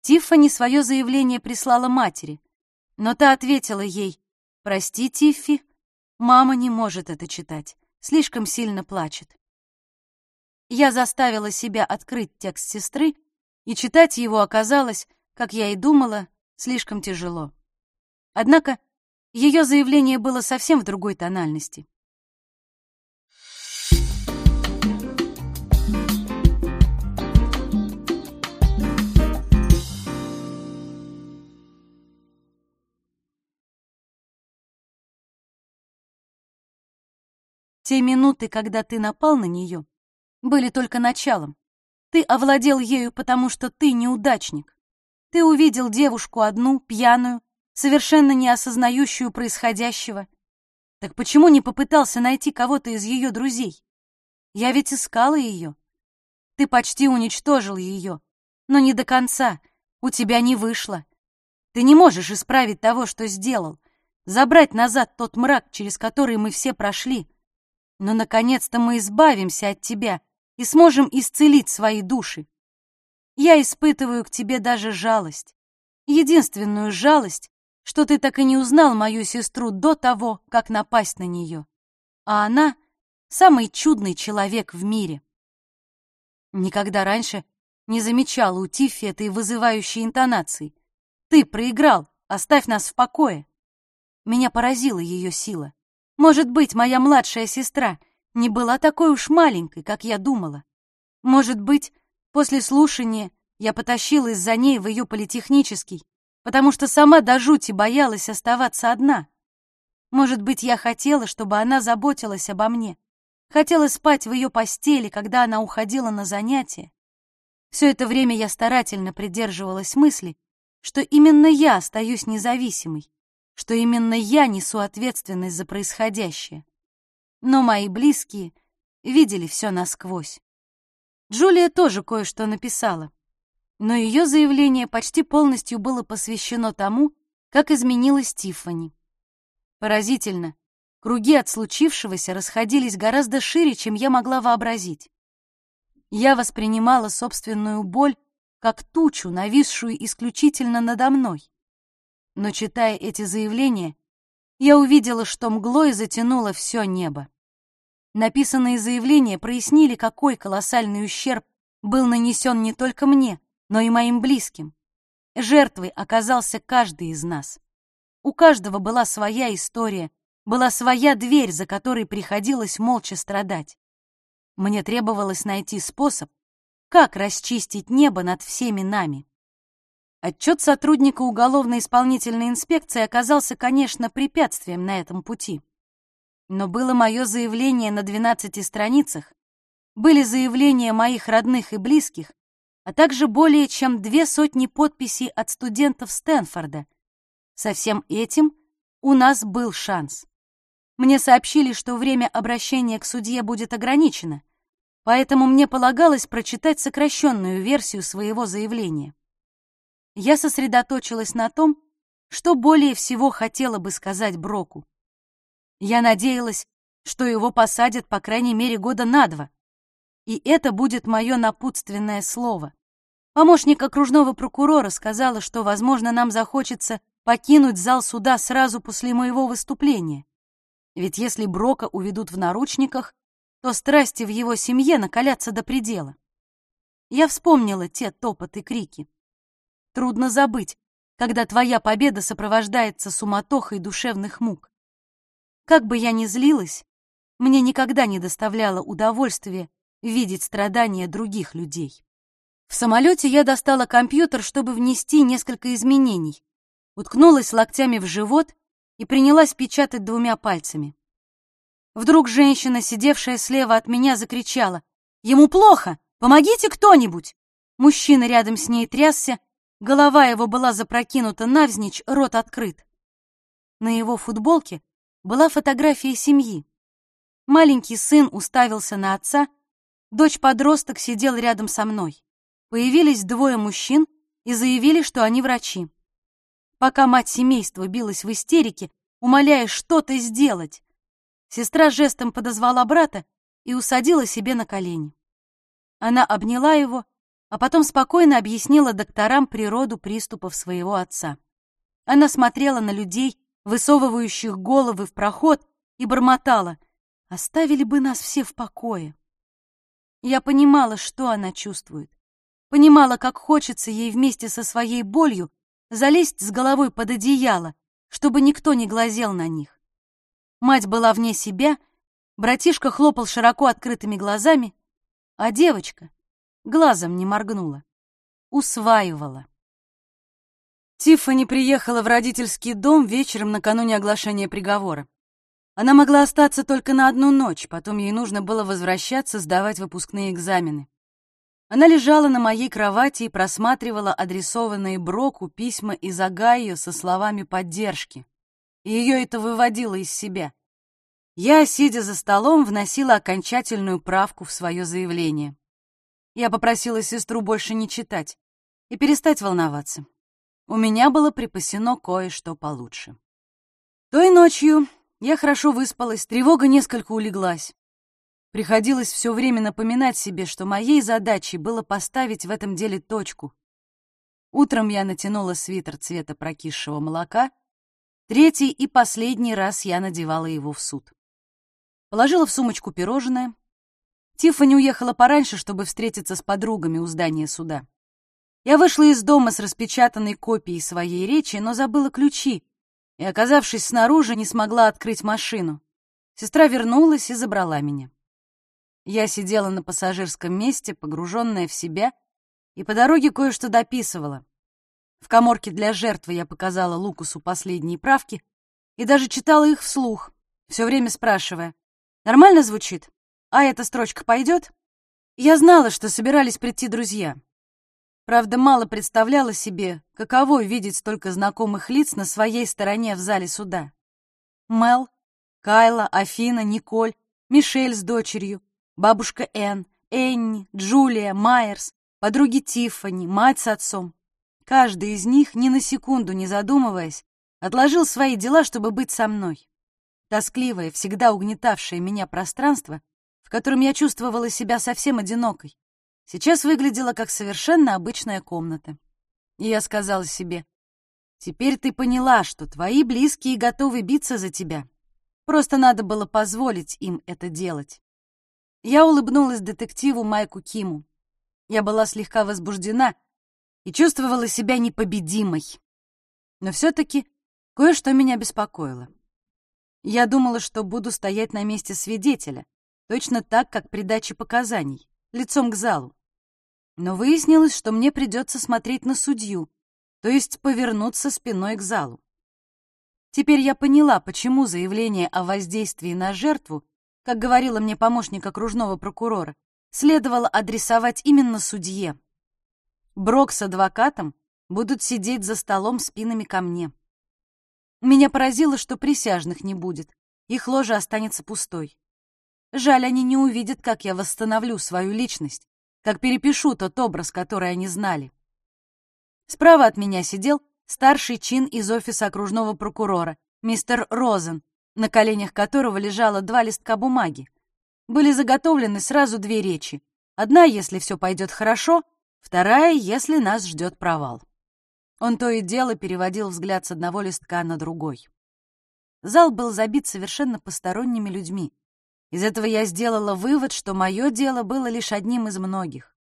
Тиффани свое заявление прислала матери — но та ответила ей, «Прости, Тиффи, мама не может это читать, слишком сильно плачет». Я заставила себя открыть текст сестры, и читать его оказалось, как я и думала, слишком тяжело. Однако ее заявление было совсем в другой тональности. Те минуты, когда ты напал на нее, были только началом. Ты овладел ею, потому что ты неудачник. Ты увидел девушку одну, пьяную, совершенно не осознающую происходящего. Так почему не попытался найти кого-то из ее друзей? Я ведь искала ее. Ты почти уничтожил ее, но не до конца. У тебя не вышло. Ты не можешь исправить того, что сделал, забрать назад тот мрак, через который мы все прошли. Но, наконец-то, мы избавимся от тебя и сможем исцелить свои души. Я испытываю к тебе даже жалость. Единственную жалость, что ты так и не узнал мою сестру до того, как напасть на нее. А она — самый чудный человек в мире. Никогда раньше не замечала у Тиффи этой вызывающей интонации. Ты проиграл, оставь нас в покое. Меня поразила ее сила. Может быть, моя младшая сестра не была такой уж маленькой, как я думала. Может быть, после слушания я потащилась за ней в ее политехнический, потому что сама до жути боялась оставаться одна. Может быть, я хотела, чтобы она заботилась обо мне, хотела спать в ее постели, когда она уходила на занятия. Все это время я старательно придерживалась мысли, что именно я остаюсь независимой, что именно я несу ответственность за происходящее. Но мои близкие видели все насквозь. Джулия тоже кое-что написала, но ее заявление почти полностью было посвящено тому, как изменилась Тиффани. Поразительно, круги от случившегося расходились гораздо шире, чем я могла вообразить. Я воспринимала собственную боль как тучу, нависшую исключительно надо мной. Но, читая эти заявления, я увидела, что мглой затянуло все небо. Написанные заявления прояснили, какой колоссальный ущерб был нанесен не только мне, но и моим близким. Жертвой оказался каждый из нас. У каждого была своя история, была своя дверь, за которой приходилось молча страдать. Мне требовалось найти способ, как расчистить небо над всеми нами. Отчет сотрудника уголовно-исполнительной инспекции оказался, конечно, препятствием на этом пути. Но было мое заявление на 12 страницах, были заявления моих родных и близких, а также более чем две сотни подписей от студентов Стэнфорда. Со всем этим у нас был шанс. Мне сообщили, что время обращения к судье будет ограничено, поэтому мне полагалось прочитать сокращенную версию своего заявления я сосредоточилась на том, что более всего хотела бы сказать Броку. Я надеялась, что его посадят по крайней мере года на два. И это будет мое напутственное слово. Помощник окружного прокурора сказала, что, возможно, нам захочется покинуть зал суда сразу после моего выступления. Ведь если Брока уведут в наручниках, то страсти в его семье накалятся до предела. Я вспомнила те топоты и крики. Трудно забыть, когда твоя победа сопровождается суматохой душевных мук. Как бы я ни злилась, мне никогда не доставляло удовольствия видеть страдания других людей. В самолете я достала компьютер, чтобы внести несколько изменений, уткнулась локтями в живот и принялась печатать двумя пальцами. Вдруг женщина, сидевшая слева от меня, закричала. «Ему плохо! Помогите кто-нибудь!» Мужчина рядом с ней трясся, Голова его была запрокинута навзничь, рот открыт. На его футболке была фотография семьи. Маленький сын уставился на отца, дочь-подросток сидел рядом со мной. Появились двое мужчин и заявили, что они врачи. Пока мать семейства билась в истерике, умоляя что-то сделать, сестра жестом подозвала брата и усадила себе на колени. Она обняла его а потом спокойно объяснила докторам природу приступов своего отца. Она смотрела на людей, высовывающих головы в проход, и бормотала «Оставили бы нас все в покое». Я понимала, что она чувствует. Понимала, как хочется ей вместе со своей болью залезть с головой под одеяло, чтобы никто не глазел на них. Мать была вне себя, братишка хлопал широко открытыми глазами, а девочка — глазом не моргнула. Усваивала. Тиффани приехала в родительский дом вечером накануне оглашения приговора. Она могла остаться только на одну ночь, потом ей нужно было возвращаться сдавать выпускные экзамены. Она лежала на моей кровати и просматривала адресованные Броку письма из Огайо со словами поддержки. И ее это выводило из себя. Я, сидя за столом, вносила окончательную правку в свое заявление. Я попросила сестру больше не читать и перестать волноваться. У меня было припасено кое-что получше. Той ночью я хорошо выспалась, тревога несколько улеглась. Приходилось все время напоминать себе, что моей задачей было поставить в этом деле точку. Утром я натянула свитер цвета прокисшего молока. Третий и последний раз я надевала его в суд. Положила в сумочку пирожное, Тиффани уехала пораньше, чтобы встретиться с подругами у здания суда. Я вышла из дома с распечатанной копией своей речи, но забыла ключи, и, оказавшись снаружи, не смогла открыть машину. Сестра вернулась и забрала меня. Я сидела на пассажирском месте, погруженная в себя, и по дороге кое-что дописывала. В коморке для жертвы я показала Лукусу последние правки и даже читала их вслух, все время спрашивая, «Нормально звучит? А эта строчка пойдет?» Я знала, что собирались прийти друзья. Правда, мало представляла себе, каково видеть столько знакомых лиц на своей стороне в зале суда. Мел, Кайла, Афина, Николь, Мишель с дочерью, бабушка Энн, Энни, Джулия, Майерс, подруги Тиффани, мать с отцом. Каждый из них, ни на секунду не задумываясь, отложил свои дела, чтобы быть со мной. Тоскливое, всегда угнетавшее меня пространство, котором я чувствовала себя совсем одинокой, сейчас выглядело как совершенно обычная комната. И я сказала себе, «Теперь ты поняла, что твои близкие готовы биться за тебя. Просто надо было позволить им это делать». Я улыбнулась детективу Майку Киму. Я была слегка возбуждена и чувствовала себя непобедимой. Но все-таки кое-что меня беспокоило. Я думала, что буду стоять на месте свидетеля, точно так, как при даче показаний, лицом к залу. Но выяснилось, что мне придется смотреть на судью, то есть повернуться спиной к залу. Теперь я поняла, почему заявление о воздействии на жертву, как говорила мне помощник окружного прокурора, следовало адресовать именно судье. Брок с адвокатом будут сидеть за столом спинами ко мне. Меня поразило, что присяжных не будет, их ложа останется пустой. Жаль, они не увидят, как я восстановлю свою личность, как перепишу тот образ, который они знали. Справа от меня сидел старший чин из офиса окружного прокурора, мистер Розен, на коленях которого лежало два листка бумаги. Были заготовлены сразу две речи. Одна, если все пойдет хорошо, Вторая, если нас ждет провал. Он то и дело переводил взгляд с одного листка на другой. Зал был забит совершенно посторонними людьми. Из этого я сделала вывод, что мое дело было лишь одним из многих.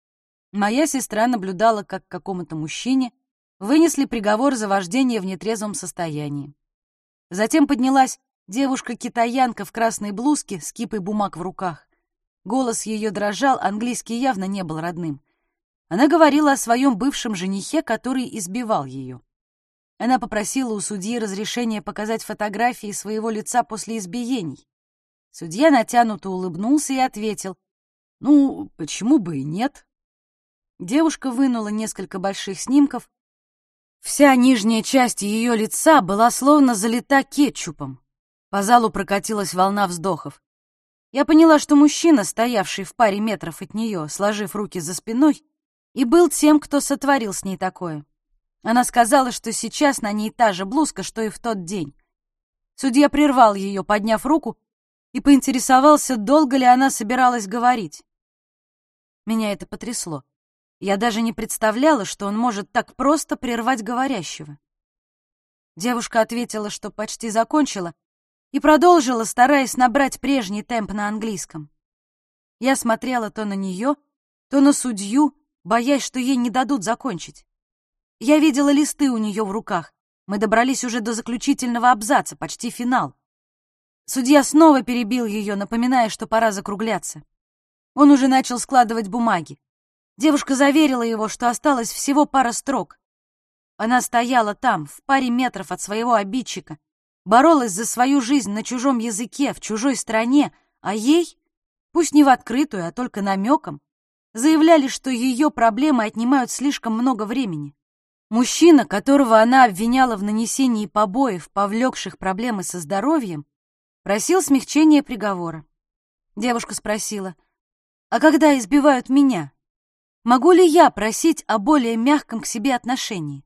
Моя сестра наблюдала, как какому-то мужчине вынесли приговор за вождение в нетрезвом состоянии. Затем поднялась девушка-китаянка в красной блузке с кипой бумаг в руках. Голос ее дрожал, английский явно не был родным. Она говорила о своем бывшем женихе, который избивал ее. Она попросила у судьи разрешения показать фотографии своего лица после избиений. Судья натянуто улыбнулся и ответил, «Ну, почему бы и нет?» Девушка вынула несколько больших снимков. Вся нижняя часть ее лица была словно залита кетчупом. По залу прокатилась волна вздохов. Я поняла, что мужчина, стоявший в паре метров от нее, сложив руки за спиной, и был тем, кто сотворил с ней такое. Она сказала, что сейчас на ней та же блузка, что и в тот день. Судья прервал ее, подняв руку, и поинтересовался, долго ли она собиралась говорить. Меня это потрясло. Я даже не представляла, что он может так просто прервать говорящего. Девушка ответила, что почти закончила, и продолжила, стараясь набрать прежний темп на английском. Я смотрела то на нее, то на судью, боясь, что ей не дадут закончить. Я видела листы у нее в руках. Мы добрались уже до заключительного абзаца, почти финал. Судья снова перебил ее, напоминая, что пора закругляться. Он уже начал складывать бумаги. Девушка заверила его, что осталось всего пара строк. Она стояла там, в паре метров от своего обидчика, боролась за свою жизнь на чужом языке, в чужой стране, а ей, пусть не в открытую, а только намеком, заявляли, что ее проблемы отнимают слишком много времени. Мужчина, которого она обвиняла в нанесении побоев, повлекших проблемы со здоровьем, просил смягчения приговора. Девушка спросила, «А когда избивают меня, могу ли я просить о более мягком к себе отношении?»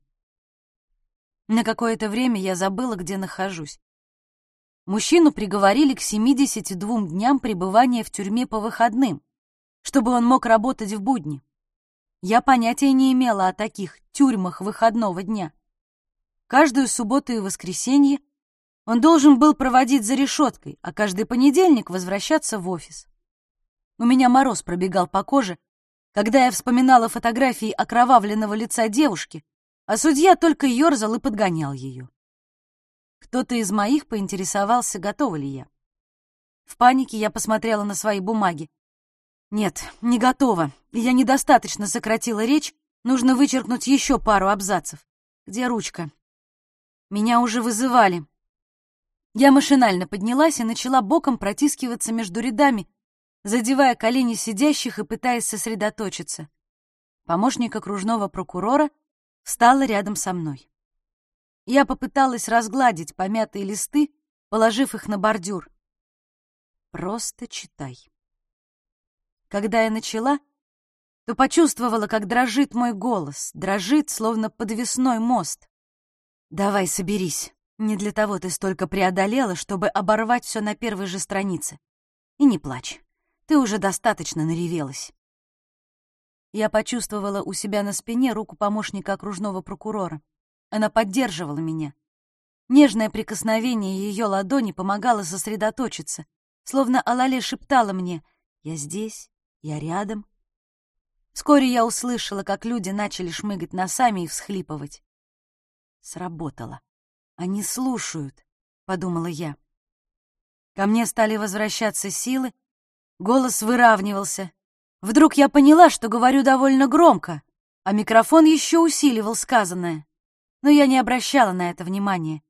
На какое-то время я забыла, где нахожусь. Мужчину приговорили к 72 дням пребывания в тюрьме по выходным, чтобы он мог работать в будни. Я понятия не имела о таких тюрьмах выходного дня. Каждую субботу и воскресенье он должен был проводить за решеткой, а каждый понедельник возвращаться в офис. У меня мороз пробегал по коже, когда я вспоминала фотографии окровавленного лица девушки, а судья только ерзал и подгонял ее. Кто-то из моих поинтересовался, готова ли я. В панике я посмотрела на свои бумаги. Нет, не готова. Я недостаточно сократила речь, нужно вычеркнуть еще пару абзацев. Где ручка? Меня уже вызывали. Я машинально поднялась и начала боком протискиваться между рядами, задевая колени сидящих и пытаясь сосредоточиться. Помощник окружного прокурора встала рядом со мной. Я попыталась разгладить помятые листы, положив их на бордюр. Просто читай. Когда я начала, то почувствовала, как дрожит мой голос, дрожит, словно подвесной мост. «Давай, соберись. Не для того ты столько преодолела, чтобы оборвать все на первой же странице. И не плачь. Ты уже достаточно наревелась». Я почувствовала у себя на спине руку помощника окружного прокурора. Она поддерживала меня. Нежное прикосновение ее ладони помогало сосредоточиться, словно Алале шептала мне «Я здесь, я рядом». Вскоре я услышала, как люди начали шмыгать носами и всхлипывать. Сработало. Они слушают, — подумала я. Ко мне стали возвращаться силы, голос выравнивался. Вдруг я поняла, что говорю довольно громко, а микрофон еще усиливал сказанное. Но я не обращала на это внимания.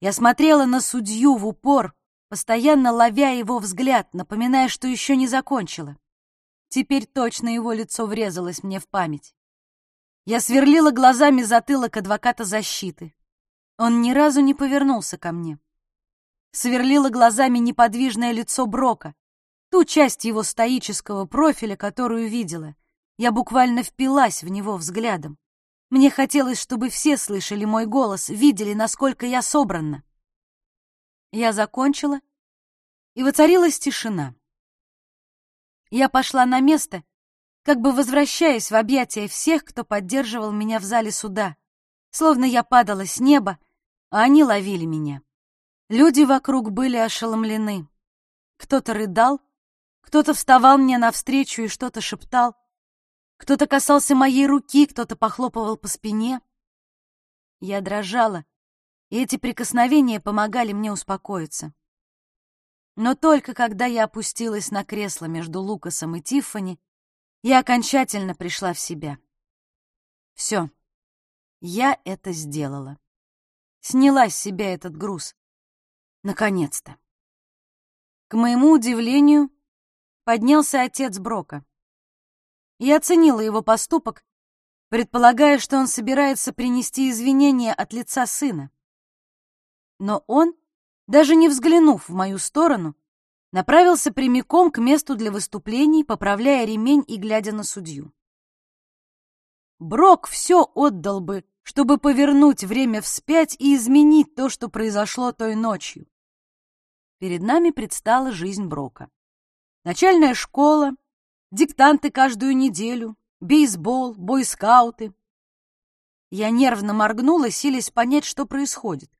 Я смотрела на судью в упор, постоянно ловя его взгляд, напоминая, что еще не закончила. Теперь точно его лицо врезалось мне в память. Я сверлила глазами затылок адвоката защиты. Он ни разу не повернулся ко мне. Сверлила глазами неподвижное лицо Брока, ту часть его стоического профиля, которую видела. Я буквально впилась в него взглядом. Мне хотелось, чтобы все слышали мой голос, видели, насколько я собрана. Я закончила, и воцарилась тишина. Я пошла на место как бы возвращаясь в объятия всех, кто поддерживал меня в зале суда, словно я падала с неба, они ловили меня. Люди вокруг были ошеломлены. Кто-то рыдал, кто-то вставал мне навстречу и что-то шептал, кто-то касался моей руки, кто-то похлопывал по спине. Я дрожала, и эти прикосновения помогали мне успокоиться. Но только когда я опустилась на кресло между Лукасом и Тиффани, я окончательно пришла в себя. Все, я это сделала. Сняла с себя этот груз. Наконец-то. К моему удивлению, поднялся отец Брока. Я оценила его поступок, предполагая, что он собирается принести извинения от лица сына. Но он, даже не взглянув в мою сторону, направился прямиком к месту для выступлений, поправляя ремень и глядя на судью. Брок все отдал бы, чтобы повернуть время вспять и изменить то, что произошло той ночью. Перед нами предстала жизнь Брока. Начальная школа, диктанты каждую неделю, бейсбол, бойскауты. Я нервно моргнула, силясь понять, что происходит.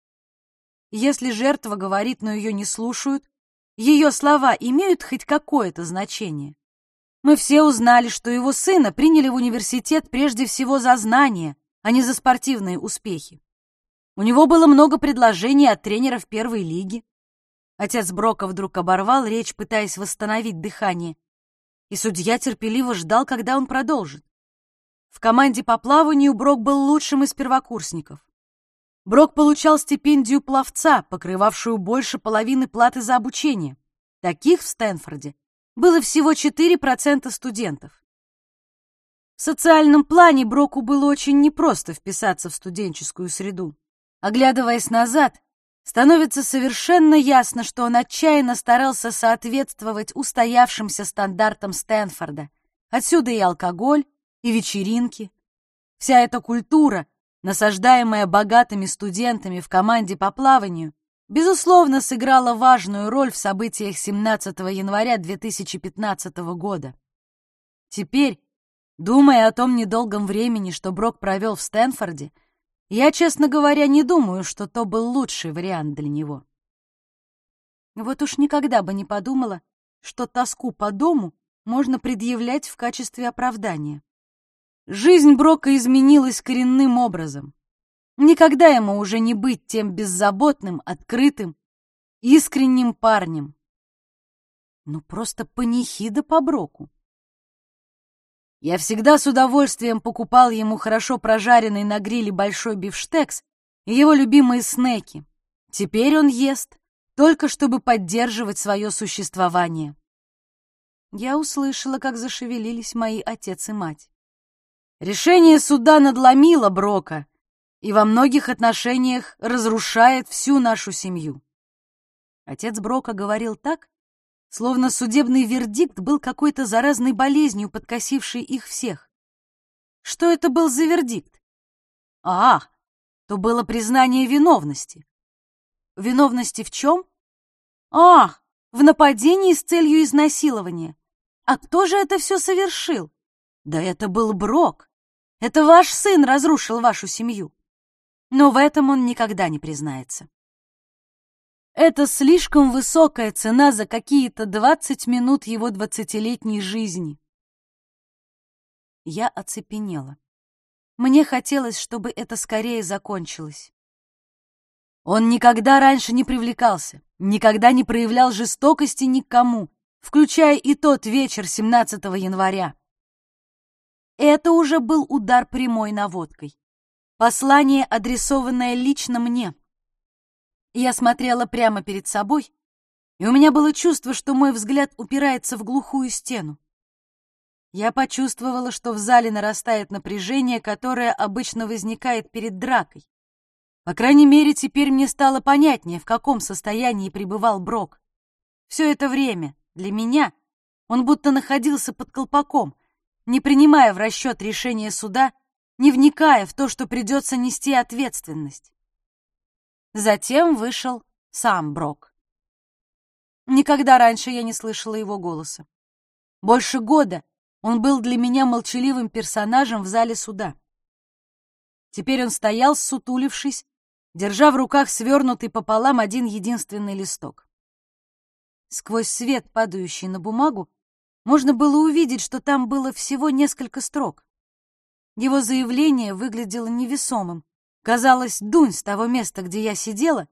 Если жертва говорит, но ее не слушают, ее слова имеют хоть какое-то значение. Мы все узнали, что его сына приняли в университет прежде всего за знания, а не за спортивные успехи. У него было много предложений от тренеров первой лиги. Отец Брока вдруг оборвал речь, пытаясь восстановить дыхание, и судья терпеливо ждал, когда он продолжит. В команде по плаванию Брок был лучшим из первокурсников. Брок получал стипендию пловца, покрывавшую больше половины платы за обучение. Таких в Стэнфорде было всего 4% студентов. В социальном плане Броку было очень непросто вписаться в студенческую среду. Оглядываясь назад, становится совершенно ясно, что он отчаянно старался соответствовать устоявшимся стандартам Стэнфорда. Отсюда и алкоголь, и вечеринки. Вся эта культура — насаждаемая богатыми студентами в команде по плаванию, безусловно, сыграла важную роль в событиях 17 января 2015 года. Теперь, думая о том недолгом времени, что Брок провел в Стэнфорде, я, честно говоря, не думаю, что то был лучший вариант для него. Вот уж никогда бы не подумала, что тоску по дому можно предъявлять в качестве оправдания. Жизнь Брока изменилась коренным образом. Никогда ему уже не быть тем беззаботным, открытым, искренним парнем. Ну, просто панихида по Броку. Я всегда с удовольствием покупал ему хорошо прожаренный на гриле большой бифштекс и его любимые снеки. Теперь он ест, только чтобы поддерживать свое существование. Я услышала, как зашевелились мои отец и мать. Решение суда надломило Брока и во многих отношениях разрушает всю нашу семью. Отец Брока говорил так, словно судебный вердикт был какой-то заразной болезнью, подкосившей их всех. Что это был за вердикт? А, то было признание виновности. Виновности в чем? А, в нападении с целью изнасилования. А кто же это все совершил? Да это был Брок. Это ваш сын разрушил вашу семью. Но в этом он никогда не признается. Это слишком высокая цена за какие-то 20 минут его двадцатилетней жизни. Я оцепенела. Мне хотелось, чтобы это скорее закончилось. Он никогда раньше не привлекался, никогда не проявлял жестокости никому, включая и тот вечер 17 января. Это уже был удар прямой наводкой. Послание, адресованное лично мне, я смотрела прямо перед собой, и у меня было чувство, что мой взгляд упирается в глухую стену. Я почувствовала, что в зале нарастает напряжение, которое обычно возникает перед дракой. По крайней мере, теперь мне стало понятнее, в каком состоянии пребывал Брок. Все это время для меня он будто находился под колпаком, не принимая в расчет решения суда, не вникая в то, что придется нести ответственность. Затем вышел сам Брок. Никогда раньше я не слышала его голоса. Больше года он был для меня молчаливым персонажем в зале суда. Теперь он стоял, сутулившись, держа в руках свернутый пополам один единственный листок. Сквозь свет, падающий на бумагу, можно было увидеть, что там было всего несколько строк. Его заявление выглядело невесомым, Казалось, дунь с того места, где я сидела,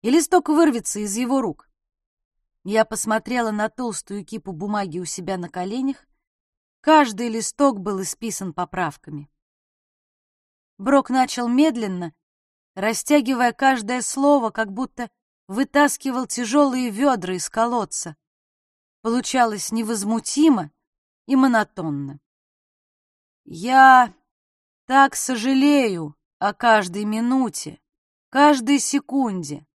и листок вырвется из его рук. Я посмотрела на толстую кипу бумаги у себя на коленях. Каждый листок был исписан поправками. Брок начал медленно, растягивая каждое слово, как будто вытаскивал тяжелые ведра из колодца. Получалось невозмутимо и монотонно. «Я так сожалею», о каждой минуте, каждой секунде.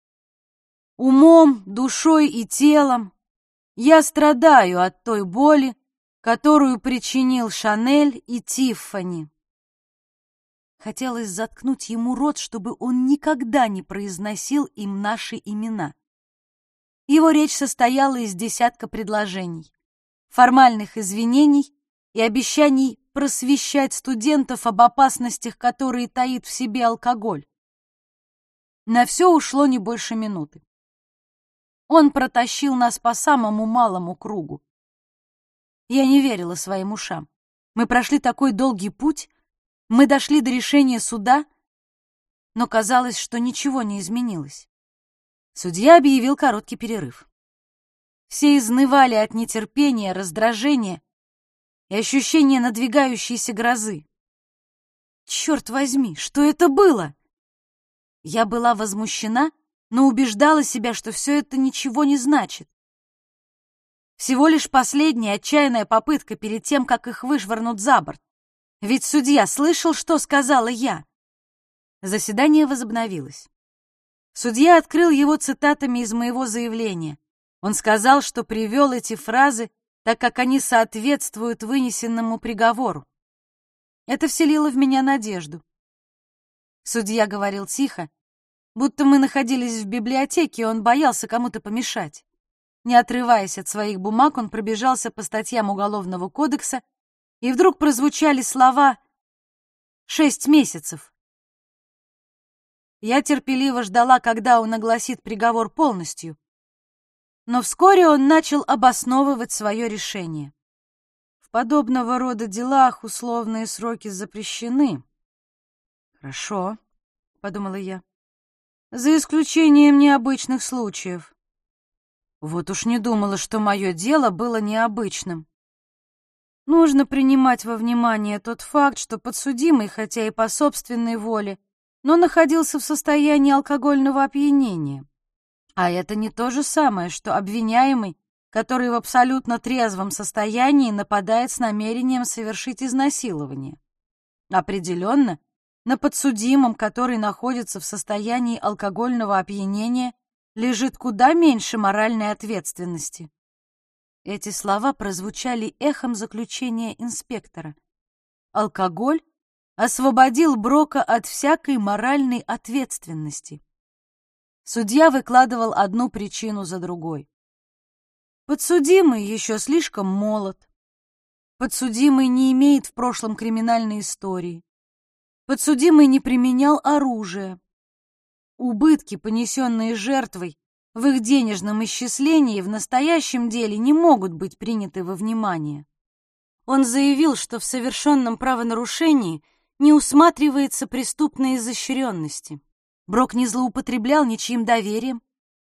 Умом, душой и телом я страдаю от той боли, которую причинил Шанель и Тиффани. Хотелось заткнуть ему рот, чтобы он никогда не произносил им наши имена. Его речь состояла из десятка предложений, формальных извинений и обещаний просвещать студентов об опасностях, которые таит в себе алкоголь. На все ушло не больше минуты. Он протащил нас по самому малому кругу. Я не верила своим ушам. Мы прошли такой долгий путь, мы дошли до решения суда, но казалось, что ничего не изменилось. Судья объявил короткий перерыв. Все изнывали от нетерпения, раздражения и ощущение надвигающейся грозы. Черт возьми, что это было? Я была возмущена, но убеждала себя, что все это ничего не значит. Всего лишь последняя отчаянная попытка перед тем, как их вышвырнут за борт. Ведь судья слышал, что сказала я. Заседание возобновилось. Судья открыл его цитатами из моего заявления. Он сказал, что привел эти фразы так как они соответствуют вынесенному приговору. Это вселило в меня надежду. Судья говорил тихо, будто мы находились в библиотеке, и он боялся кому-то помешать. Не отрываясь от своих бумаг, он пробежался по статьям Уголовного кодекса, и вдруг прозвучали слова «шесть месяцев». Я терпеливо ждала, когда он огласит приговор полностью, но вскоре он начал обосновывать свое решение. В подобного рода делах условные сроки запрещены. Хорошо, подумала я. За исключением необычных случаев. Вот уж не думала, что мое дело было необычным. Нужно принимать во внимание тот факт, что подсудимый, хотя и по собственной воле, но находился в состоянии алкогольного опьянения. А это не то же самое, что обвиняемый, который в абсолютно трезвом состоянии нападает с намерением совершить изнасилование. Определенно, на подсудимом, который находится в состоянии алкогольного опьянения, лежит куда меньше моральной ответственности. Эти слова прозвучали эхом заключения инспектора. Алкоголь освободил Брока от всякой моральной ответственности. Судья выкладывал одну причину за другой. Подсудимый еще слишком молод. Подсудимый не имеет в прошлом криминальной истории. Подсудимый не применял оружие. Убытки, понесенные жертвой, в их денежном исчислении в настоящем деле не могут быть приняты во внимание. Он заявил, что в совершенном правонарушении не усматривается преступной изощренности. Брок не злоупотреблял ничьим доверием,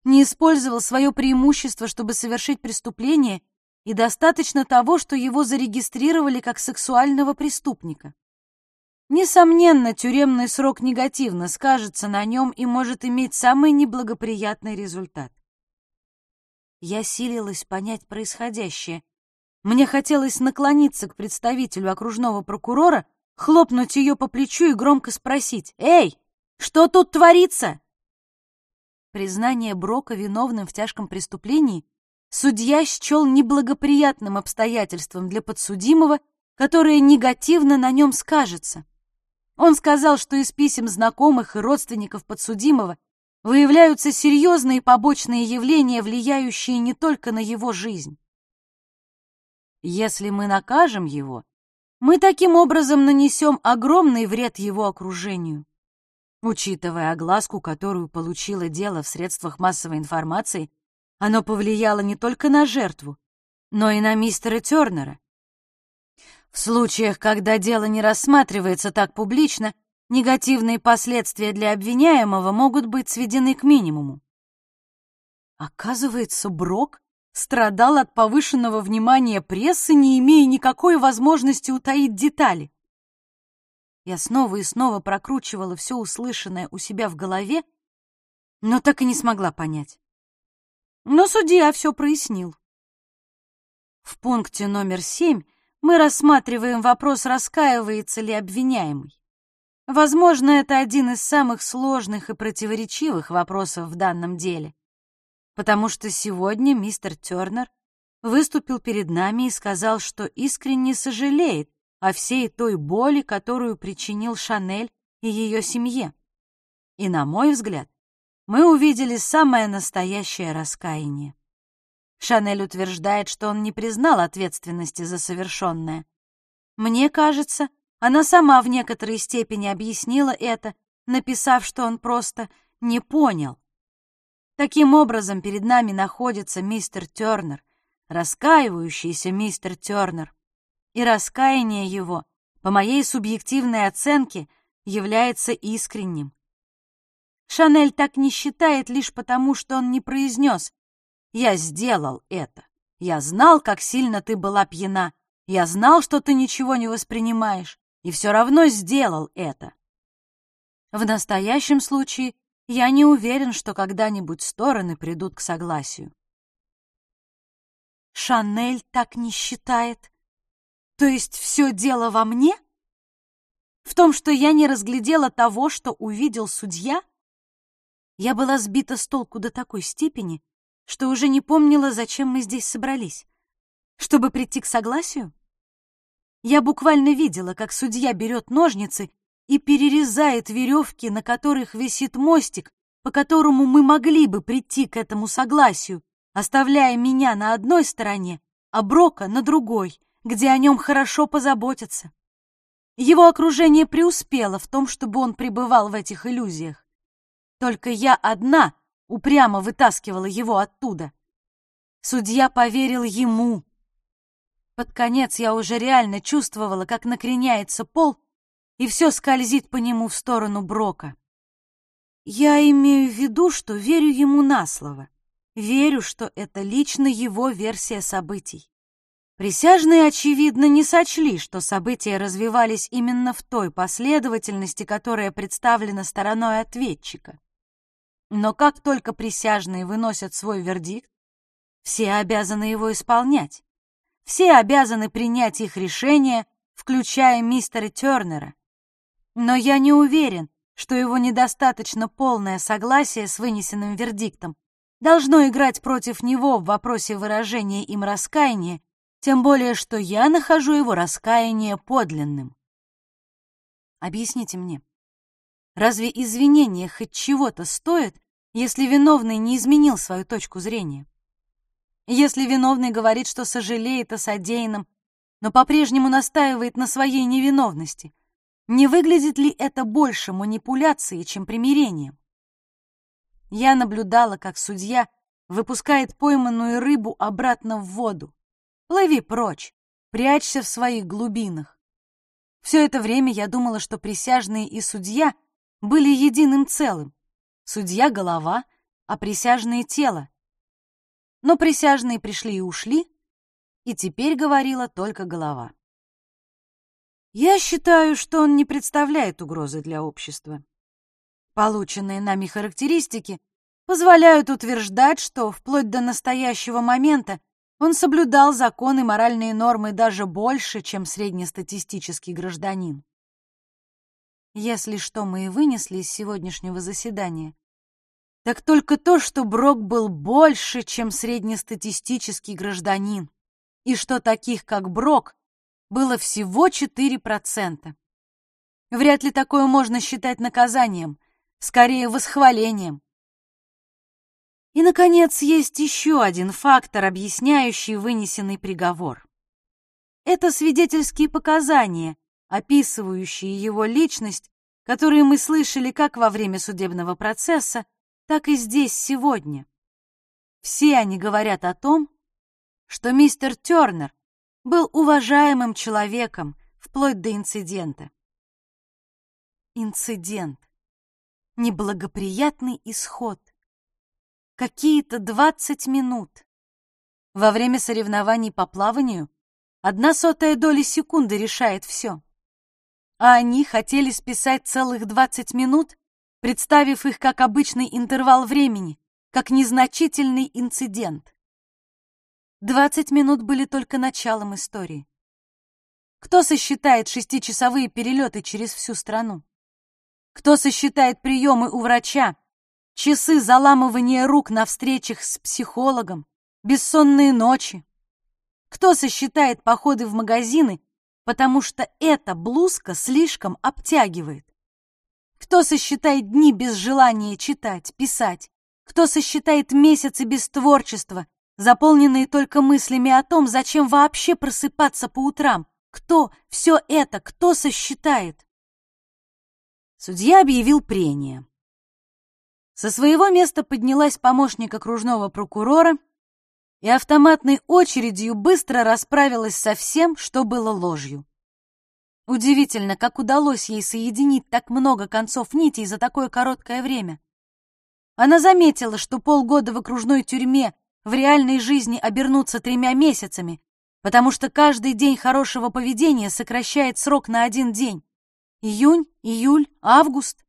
не использовал свое преимущество, чтобы совершить преступление, и достаточно того, что его зарегистрировали как сексуального преступника. Несомненно, тюремный срок негативно скажется на нем и может иметь самый неблагоприятный результат. Я силилась понять происходящее. Мне хотелось наклониться к представителю окружного прокурора, хлопнуть ее по плечу и громко спросить «Эй, что тут творится?» Признание Брока виновным в тяжком преступлении судья счел неблагоприятным обстоятельством для подсудимого, которое негативно на нем скажется. Он сказал, что из писем знакомых и родственников подсудимого выявляются серьезные побочные явления, влияющие не только на его жизнь. Если мы накажем его, мы таким образом нанесем огромный вред его окружению. Учитывая огласку, которую получило дело в средствах массовой информации, оно повлияло не только на жертву, но и на мистера Тернера, в случаях, когда дело не рассматривается так публично, негативные последствия для обвиняемого могут быть сведены к минимуму. Оказывается, Брок страдал от повышенного внимания прессы, не имея никакой возможности утаить детали. Я снова и снова прокручивала все услышанное у себя в голове, но так и не смогла понять. Но судья все прояснил. В пункте номер семь мы рассматриваем вопрос, раскаивается ли обвиняемый. Возможно, это один из самых сложных и противоречивых вопросов в данном деле, потому что сегодня мистер Тернер выступил перед нами и сказал, что искренне сожалеет о всей той боли, которую причинил Шанель и ее семье. И, на мой взгляд, мы увидели самое настоящее раскаяние. Шанель утверждает, что он не признал ответственности за совершенное. Мне кажется, она сама в некоторой степени объяснила это, написав, что он просто не понял. Таким образом, перед нами находится мистер Тернер, раскаивающийся мистер Тернер. И раскаяние его, по моей субъективной оценке, является искренним. Шанель так не считает лишь потому, что он не произнес я сделал это. Я знал, как сильно ты была пьяна. Я знал, что ты ничего не воспринимаешь, и все равно сделал это. В настоящем случае я не уверен, что когда-нибудь стороны придут к согласию. Шанель так не считает. То есть все дело во мне? В том, что я не разглядела того, что увидел судья? Я была сбита с толку до такой степени, что уже не помнила, зачем мы здесь собрались. Чтобы прийти к согласию? Я буквально видела, как судья берет ножницы и перерезает веревки, на которых висит мостик, по которому мы могли бы прийти к этому согласию, оставляя меня на одной стороне, а Брока на другой, где о нем хорошо позаботятся. Его окружение преуспело в том, чтобы он пребывал в этих иллюзиях. Только я одна — упрямо вытаскивала его оттуда. Судья поверил ему. Под конец я уже реально чувствовала, как накреняется пол, и все скользит по нему в сторону Брока. Я имею в виду, что верю ему на слово. Верю, что это лично его версия событий. Присяжные, очевидно, не сочли, что события развивались именно в той последовательности, которая представлена стороной ответчика. Но как только присяжные выносят свой вердикт, все обязаны его исполнять. Все обязаны принять их решение, включая мистера Тернера. Но я не уверен, что его недостаточно полное согласие с вынесенным вердиктом должно играть против него в вопросе выражения им раскаяния тем более, что я нахожу его раскаяние подлинным. Объясните мне, разве извинения хоть чего-то стоят, если виновный не изменил свою точку зрения? Если виновный говорит, что сожалеет о содеянном, но по-прежнему настаивает на своей невиновности, не выглядит ли это больше манипуляцией, чем примирением? Я наблюдала, как судья выпускает пойманную рыбу обратно в воду. Плыви прочь, прячься в своих глубинах. Все это время я думала, что присяжные и судья были единым целым. Судья — голова, а присяжные — тело. Но присяжные пришли и ушли, и теперь говорила только голова. Я считаю, что он не представляет угрозы для общества. Полученные нами характеристики позволяют утверждать, что вплоть до настоящего момента он соблюдал законы и моральные нормы даже больше, чем среднестатистический гражданин. Если что мы и вынесли из сегодняшнего заседания, так только то, что Брок был больше, чем среднестатистический гражданин, и что таких, как Брок, было всего 4%. Вряд ли такое можно считать наказанием, скорее восхвалением. И, наконец, есть еще один фактор, объясняющий вынесенный приговор. Это свидетельские показания, описывающие его личность, которые мы слышали как во время судебного процесса, так и здесь сегодня. Все они говорят о том, что мистер Тернер был уважаемым человеком вплоть до инцидента. Инцидент. Неблагоприятный исход — какие-то 20 минут. Во время соревнований по плаванию одна сотая доля секунды решает все. А они хотели списать целых 20 минут, представив их как обычный интервал времени, как незначительный инцидент. 20 минут были только началом истории. Кто сосчитает шестичасовые перелеты через всю страну? Кто сосчитает приемы у врача, часы заламывания рук на встречах с психологом, бессонные ночи. Кто сосчитает походы в магазины, потому что эта блузка слишком обтягивает? Кто сосчитает дни без желания читать, писать? Кто сосчитает месяцы без творчества, заполненные только мыслями о том, зачем вообще просыпаться по утрам? Кто все это, кто сосчитает? Судья объявил прение. Со своего места поднялась помощник окружного прокурора и автоматной очередью быстро расправилась со всем, что было ложью. Удивительно, как удалось ей соединить так много концов нитей за такое короткое время. Она заметила, что полгода в окружной тюрьме в реальной жизни обернутся тремя месяцами, потому что каждый день хорошего поведения сокращает срок на один день. Июнь, июль, август.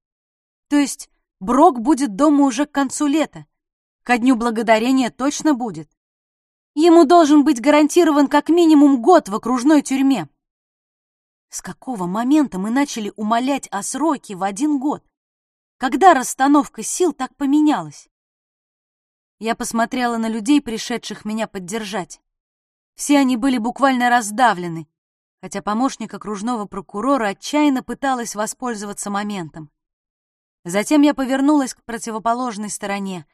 То есть Брок будет дома уже к концу лета. Ко дню благодарения точно будет. Ему должен быть гарантирован как минимум год в окружной тюрьме. С какого момента мы начали умолять о сроке в один год? Когда расстановка сил так поменялась? Я посмотрела на людей, пришедших меня поддержать. Все они были буквально раздавлены, хотя помощник окружного прокурора отчаянно пыталась воспользоваться моментом. Затем я повернулась к противоположной стороне.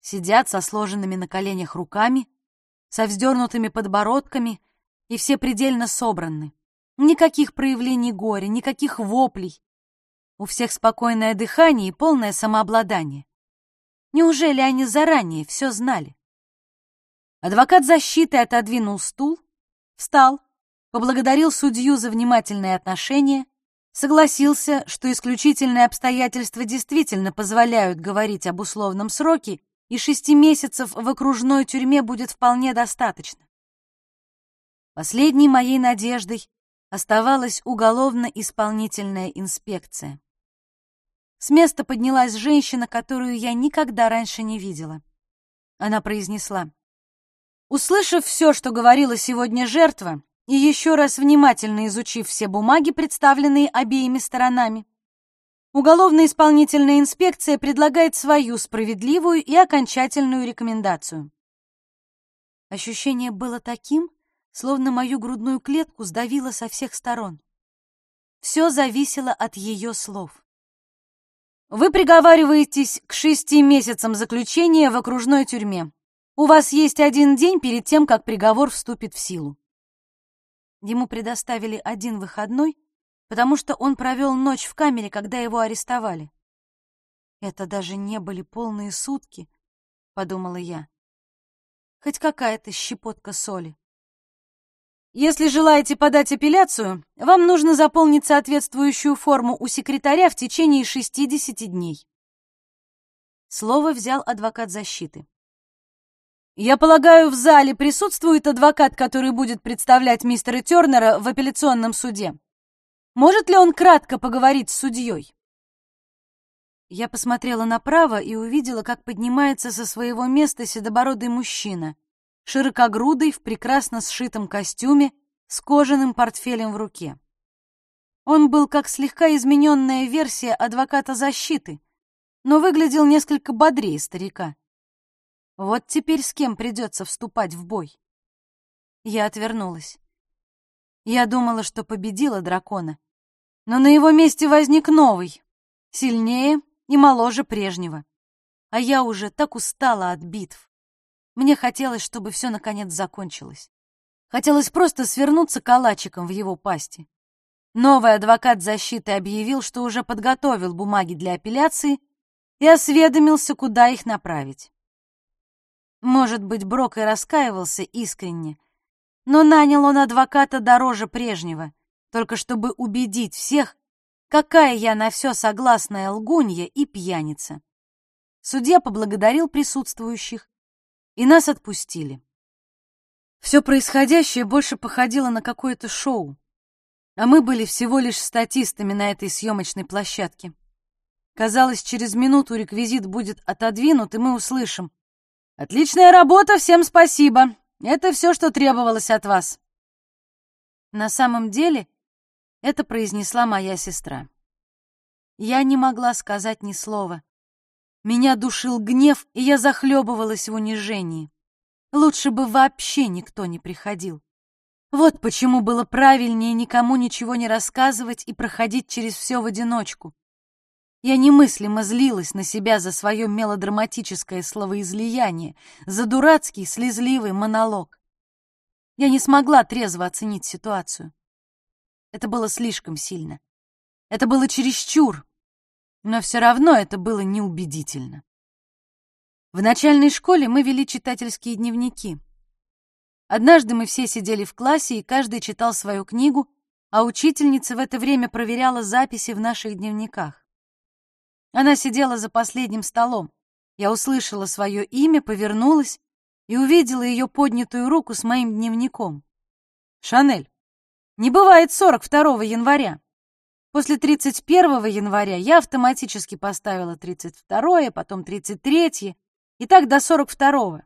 Сидят со сложенными на коленях руками, со вздернутыми подбородками, и все предельно собраны. Никаких проявлений горя, никаких воплей. У всех спокойное дыхание и полное самообладание. Неужели они заранее все знали? Адвокат защиты отодвинул стул, встал, поблагодарил судью за внимательное отношение — согласился, что исключительные обстоятельства действительно позволяют говорить об условном сроке, и шести месяцев в окружной тюрьме будет вполне достаточно. Последней моей надеждой оставалась уголовно-исполнительная инспекция. С места поднялась женщина, которую я никогда раньше не видела. Она произнесла. Услышав все, что говорила сегодня жертва, и еще раз внимательно изучив все бумаги, представленные обеими сторонами, Уголовно-исполнительная инспекция предлагает свою справедливую и окончательную рекомендацию. Ощущение было таким, словно мою грудную клетку сдавило со всех сторон. Все зависело от ее слов. Вы приговариваетесь к шести месяцам заключения в окружной тюрьме. У вас есть один день перед тем, как приговор вступит в силу. Ему предоставили один выходной, потому что он провел ночь в камере, когда его арестовали. Это даже не были полные сутки, подумала я. Хоть какая-то щепотка соли. Если желаете подать апелляцию, вам нужно заполнить соответствующую форму у секретаря в течение 60 дней. Слово взял адвокат защиты. Я полагаю, в зале присутствует адвокат, который будет представлять мистера Тернера в апелляционном суде. Может ли он кратко поговорить с судьей? Я посмотрела направо и увидела, как поднимается со своего места седобородый мужчина — широкогрудый, в прекрасно сшитом костюме, с кожаным портфелем в руке. Он был как слегка измененная версия адвоката защиты, но выглядел несколько бодрее старика. Вот теперь с кем придется вступать в бой. Я отвернулась. Я думала, что победила дракона, но на его месте возник новый, сильнее и моложе прежнего. А я уже так устала от битв. Мне хотелось, чтобы все наконец закончилось. Хотелось просто свернуться калачиком в его пасти. Новый адвокат защиты объявил, что уже подготовил бумаги для апелляции и осведомился, куда их направить. Может быть, Брок и раскаивался искренне, но нанял он адвоката дороже прежнего, только чтобы убедить всех, какая я на все согласная лгунья и пьяница. Судья поблагодарил присутствующих и нас отпустили. Все происходящее больше походило на какое-то шоу, а мы были всего лишь статистами на этой съемочной площадке. Казалось, через минуту реквизит будет отодвинут, и мы услышим «Отличная работа, всем спасибо! Это все, что требовалось от вас!» На самом деле это произнесла моя сестра. Я не могла сказать ни слова. Меня душил гнев, и я захлебывалась в унижении. Лучше бы вообще никто не приходил. Вот почему было правильнее никому ничего не рассказывать и проходить через все в одиночку. Я немыслимо злилась на себя за свое мелодраматическое словоизлияние, за дурацкий слезливый монолог. Я не смогла трезво оценить ситуацию. Это было слишком сильно. Это было чересчур, но все равно это было неубедительно. В начальной школе мы вели читательские дневники. Однажды мы все сидели в классе, и каждый читал свою книгу, а учительница в это время проверяла записи в наших дневниках. Она сидела за последним столом. Я услышала свое имя, повернулась и увидела ее поднятую руку с моим дневником. «Шанель, не бывает 42 января. После 31 января я автоматически поставила 32, потом 33 и так до 42-го.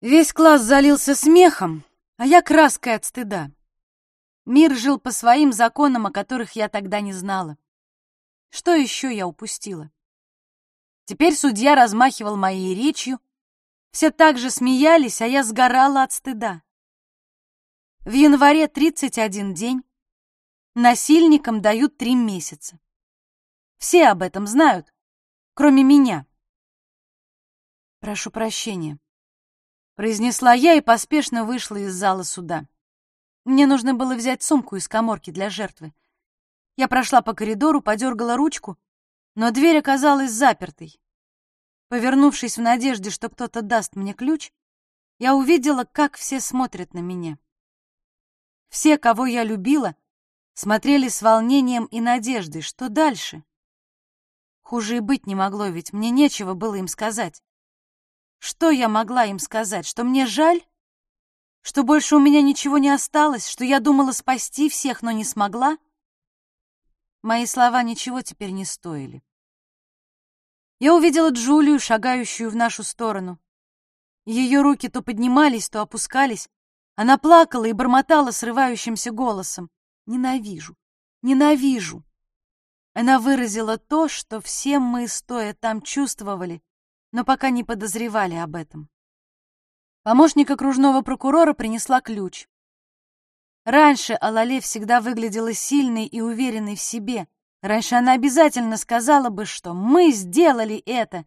Весь класс залился смехом, а я краской от стыда. Мир жил по своим законам, о которых я тогда не знала. Что еще я упустила? Теперь судья размахивал моей речью, все так же смеялись, а я сгорала от стыда. В январе 31 день, Насильникам дают три месяца. Все об этом знают, кроме меня. «Прошу прощения», — произнесла я и поспешно вышла из зала суда. Мне нужно было взять сумку из коморки для жертвы. Я прошла по коридору, подергала ручку, но дверь оказалась запертой. Повернувшись в надежде, что кто-то даст мне ключ, я увидела, как все смотрят на меня. Все, кого я любила, смотрели с волнением и надеждой. Что дальше? Хуже и быть не могло, ведь мне нечего было им сказать. Что я могла им сказать? Что мне жаль? Что больше у меня ничего не осталось, что я думала спасти всех, но не смогла? Мои слова ничего теперь не стоили. Я увидела Джулию, шагающую в нашу сторону. Ее руки то поднимались, то опускались. Она плакала и бормотала срывающимся голосом. «Ненавижу! Ненавижу!» Она выразила то, что все мы, стоя там, чувствовали, но пока не подозревали об этом. Помощник окружного прокурора принесла ключ. Раньше Алале всегда выглядела сильной и уверенной в себе. Раньше она обязательно сказала бы, что «мы сделали это».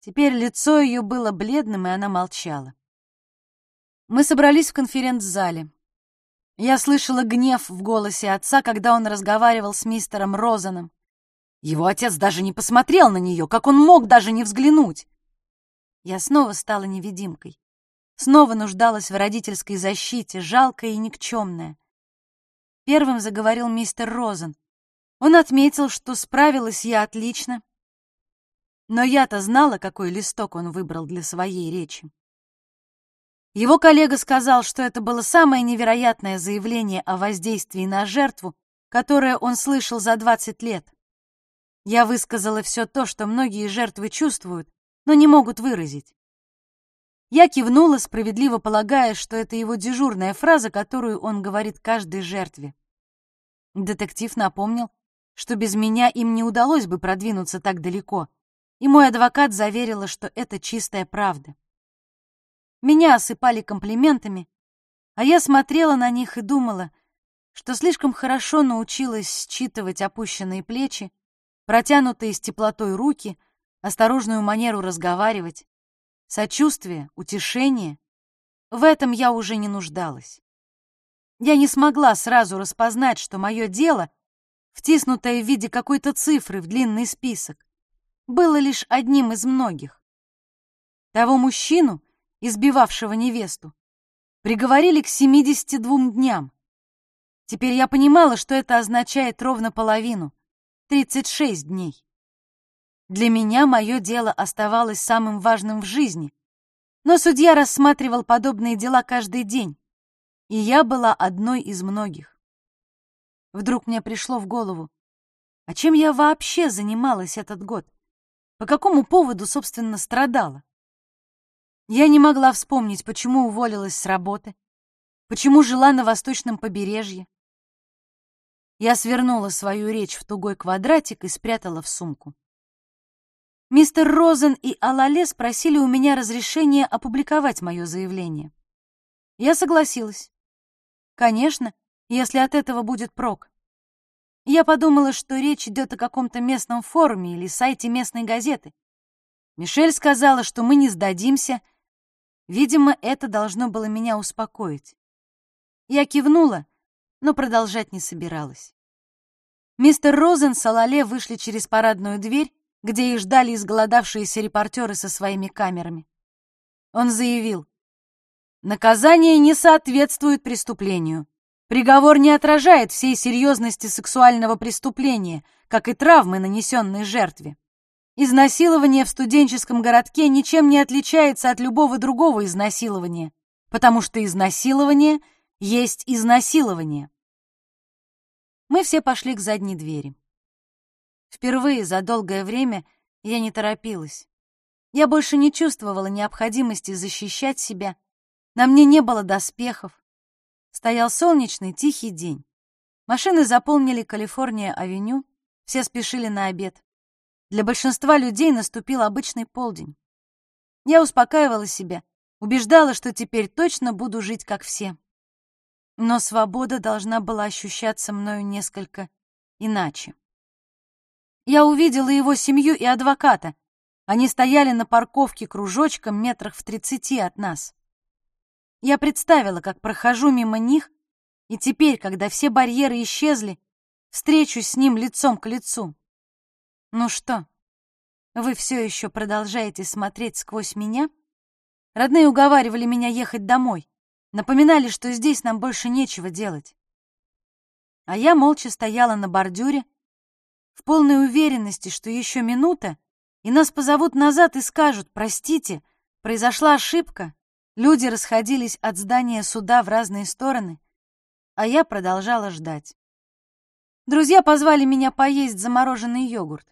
Теперь лицо ее было бледным, и она молчала. Мы собрались в конференц-зале. Я слышала гнев в голосе отца, когда он разговаривал с мистером Розаном. Его отец даже не посмотрел на нее, как он мог даже не взглянуть. Я снова стала невидимкой снова нуждалась в родительской защите, жалкая и никчемная. Первым заговорил мистер Розен. Он отметил, что справилась я отлично, но я-то знала, какой листок он выбрал для своей речи. Его коллега сказал, что это было самое невероятное заявление о воздействии на жертву, которое он слышал за 20 лет. Я высказала все то, что многие жертвы чувствуют, но не могут выразить. Я кивнула, справедливо полагая, что это его дежурная фраза, которую он говорит каждой жертве. Детектив напомнил, что без меня им не удалось бы продвинуться так далеко, и мой адвокат заверила, что это чистая правда. Меня осыпали комплиментами, а я смотрела на них и думала, что слишком хорошо научилась считывать опущенные плечи, протянутые с теплотой руки, осторожную манеру разговаривать, сочувствие, утешение. В этом я уже не нуждалась. Я не смогла сразу распознать, что мое дело, втиснутое в виде какой-то цифры в длинный список, было лишь одним из многих. Того мужчину, избивавшего невесту, приговорили к 72 дням. Теперь я понимала, что это означает ровно половину — 36 дней. Для меня мое дело оставалось самым важным в жизни, но судья рассматривал подобные дела каждый день, и я была одной из многих. Вдруг мне пришло в голову, а чем я вообще занималась этот год? По какому поводу, собственно, страдала? Я не могла вспомнить, почему уволилась с работы, почему жила на восточном побережье. Я свернула свою речь в тугой квадратик и спрятала в сумку. Мистер Розен и Алале спросили у меня разрешения опубликовать мое заявление. Я согласилась. Конечно, если от этого будет прок. Я подумала, что речь идет о каком-то местном форуме или сайте местной газеты. Мишель сказала, что мы не сдадимся. Видимо, это должно было меня успокоить. Я кивнула, но продолжать не собиралась. Мистер Розен с Алале вышли через парадную дверь, где их ждали изголодавшиеся репортеры со своими камерами. Он заявил, «Наказание не соответствует преступлению. Приговор не отражает всей серьезности сексуального преступления, как и травмы, нанесенные жертве. Изнасилование в студенческом городке ничем не отличается от любого другого изнасилования, потому что изнасилование есть изнасилование». Мы все пошли к задней двери. Впервые за долгое время я не торопилась. Я больше не чувствовала необходимости защищать себя. На мне не было доспехов. Стоял солнечный, тихий день. Машины заполнили Калифорния-авеню, все спешили на обед. Для большинства людей наступил обычный полдень. Я успокаивала себя, убеждала, что теперь точно буду жить как все. Но свобода должна была ощущаться мною несколько иначе я увидела его семью и адвоката. Они стояли на парковке кружочком метрах в тридцати от нас. Я представила, как прохожу мимо них, и теперь, когда все барьеры исчезли, встречусь с ним лицом к лицу. Ну что, вы все еще продолжаете смотреть сквозь меня? Родные уговаривали меня ехать домой, напоминали, что здесь нам больше нечего делать. А я молча стояла на бордюре, в полной уверенности, что еще минута, и нас позовут назад и скажут «Простите, произошла ошибка, Люди расходились от здания суда в разные стороны, а я продолжала ждать. Друзья позвали меня поесть замороженный йогурт.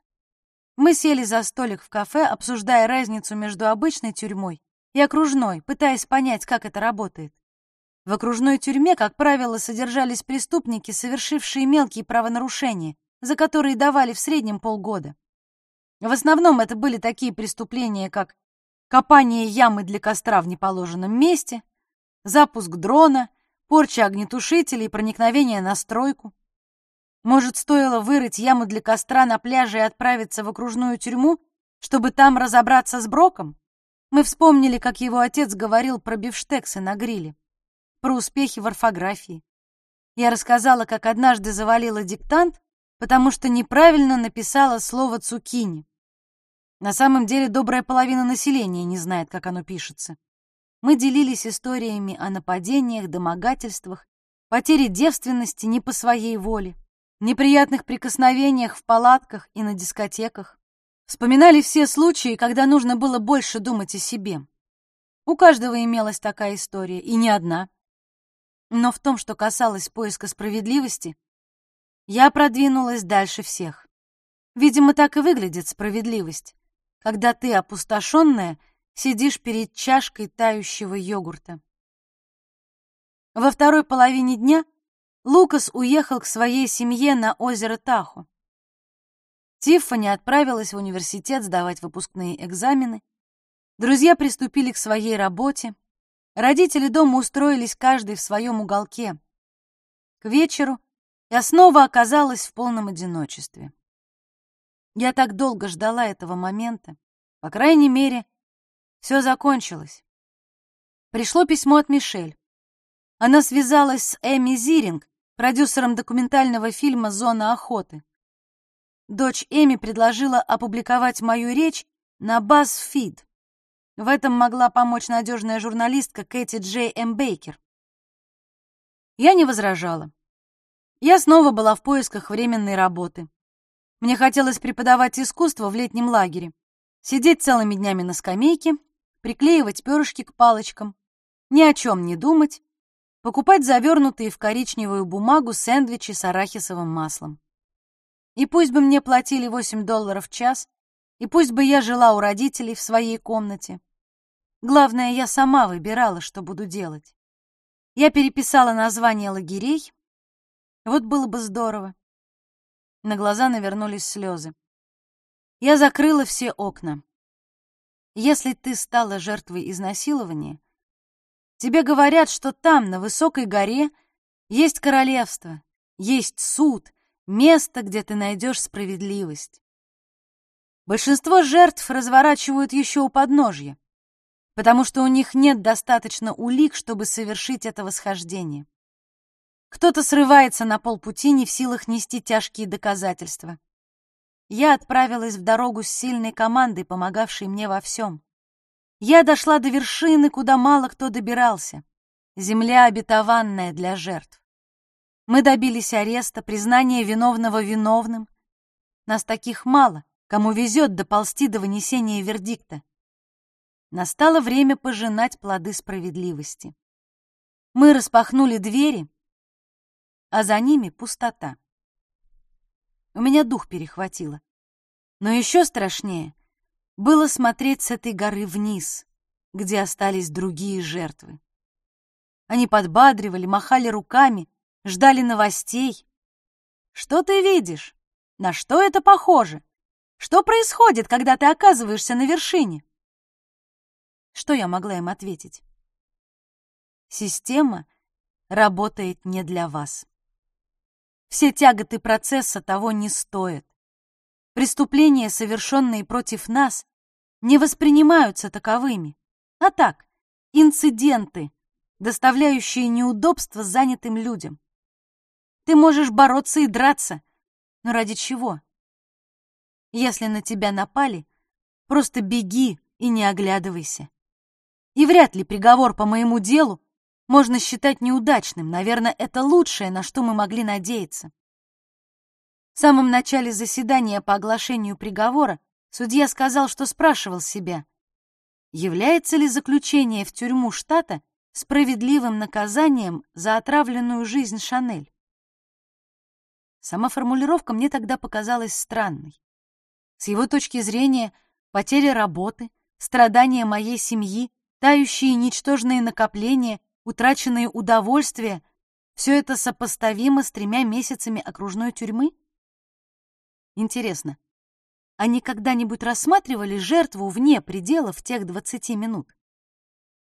Мы сели за столик в кафе, обсуждая разницу между обычной тюрьмой и окружной, пытаясь понять, как это работает. В окружной тюрьме, как правило, содержались преступники, совершившие мелкие правонарушения, за которые давали в среднем полгода. В основном это были такие преступления, как копание ямы для костра в неположенном месте, запуск дрона, порча огнетушителей, проникновение на стройку. Может, стоило вырыть яму для костра на пляже и отправиться в окружную тюрьму, чтобы там разобраться с Броком? Мы вспомнили, как его отец говорил про бифштексы на гриле, про успехи в орфографии. Я рассказала, как однажды завалила диктант, потому что неправильно написала слово «цукини». На самом деле добрая половина населения не знает, как оно пишется. Мы делились историями о нападениях, домогательствах, потере девственности не по своей воле, неприятных прикосновениях в палатках и на дискотеках. Вспоминали все случаи, когда нужно было больше думать о себе. У каждого имелась такая история, и не одна. Но в том, что касалось поиска справедливости, я продвинулась дальше всех. Видимо, так и выглядит справедливость, когда ты, опустошенная, сидишь перед чашкой тающего йогурта. Во второй половине дня Лукас уехал к своей семье на озеро Тахо. Тиффани отправилась в университет сдавать выпускные экзамены. Друзья приступили к своей работе. Родители дома устроились каждый в своем уголке. К вечеру я снова оказалась в полном одиночестве. Я так долго ждала этого момента. По крайней мере, все закончилось. Пришло письмо от Мишель. Она связалась с Эми Зиринг, продюсером документального фильма «Зона охоты». Дочь Эми предложила опубликовать мою речь на BuzzFeed. В этом могла помочь надежная журналистка Кэти Джей М. Бейкер. Я не возражала. Я снова была в поисках временной работы. Мне хотелось преподавать искусство в летнем лагере, сидеть целыми днями на скамейке, приклеивать перышки к палочкам, ни о чем не думать, покупать завернутые в коричневую бумагу сэндвичи с арахисовым маслом. И пусть бы мне платили 8 долларов в час, и пусть бы я жила у родителей в своей комнате. Главное, я сама выбирала, что буду делать. Я переписала название лагерей. Вот было бы здорово. На глаза навернулись слезы. Я закрыла все окна. Если ты стала жертвой изнасилования, тебе говорят, что там, на высокой горе, есть королевство, есть суд, место, где ты найдешь справедливость. Большинство жертв разворачивают еще у подножья, потому что у них нет достаточно улик, чтобы совершить это восхождение. Кто-то срывается на полпути, не в силах нести тяжкие доказательства. Я отправилась в дорогу с сильной командой, помогавшей мне во всем. Я дошла до вершины, куда мало кто добирался. Земля обетованная для жертв. Мы добились ареста, признания виновного виновным. Нас таких мало, кому везет доползти до вынесения вердикта. Настало время пожинать плоды справедливости. Мы распахнули двери, а за ними пустота. У меня дух перехватило. Но еще страшнее было смотреть с этой горы вниз, где остались другие жертвы. Они подбадривали, махали руками, ждали новостей. Что ты видишь? На что это похоже? Что происходит, когда ты оказываешься на вершине? Что я могла им ответить? Система работает не для вас. Все тяготы процесса того не стоят. Преступления, совершенные против нас, не воспринимаются таковыми, а так, инциденты, доставляющие неудобства занятым людям. Ты можешь бороться и драться, но ради чего? Если на тебя напали, просто беги и не оглядывайся. И вряд ли приговор по моему делу можно считать неудачным. Наверное, это лучшее, на что мы могли надеяться. В самом начале заседания по оглашению приговора судья сказал, что спрашивал себя, Является ли заключение в тюрьму штата справедливым наказанием за отравленную жизнь Шанель? Сама формулировка мне тогда показалась странной. С его точки зрения, потеря работы, страдания моей семьи, тающие ничтожные накопления, утраченные удовольствия — все это сопоставимо с тремя месяцами окружной тюрьмы? Интересно, они когда-нибудь рассматривали жертву вне пределов тех двадцати минут?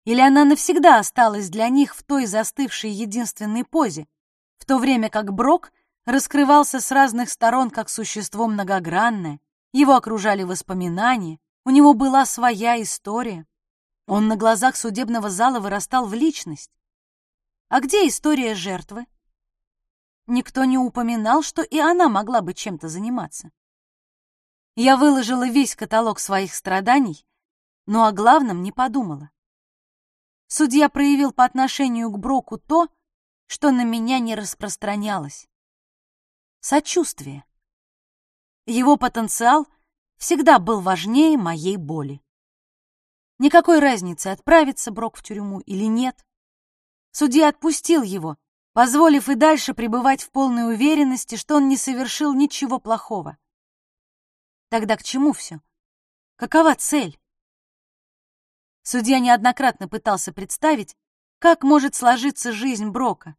Или она навсегда осталась для них в той застывшей единственной позе, в то время как Брок раскрывался с разных сторон как существо многогранное, его окружали воспоминания, у него была своя история. Он на глазах судебного зала вырастал в личность. А где история жертвы? Никто не упоминал, что и она могла бы чем-то заниматься. Я выложила весь каталог своих страданий, но о главном не подумала. Судья проявил по отношению к Броку то, что на меня не распространялось. Сочувствие. Его потенциал всегда был важнее моей боли. Никакой разницы, отправится Брок в тюрьму или нет. Судья отпустил его, позволив и дальше пребывать в полной уверенности, что он не совершил ничего плохого. Тогда к чему все? Какова цель? Судья неоднократно пытался представить, как может сложиться жизнь Брока,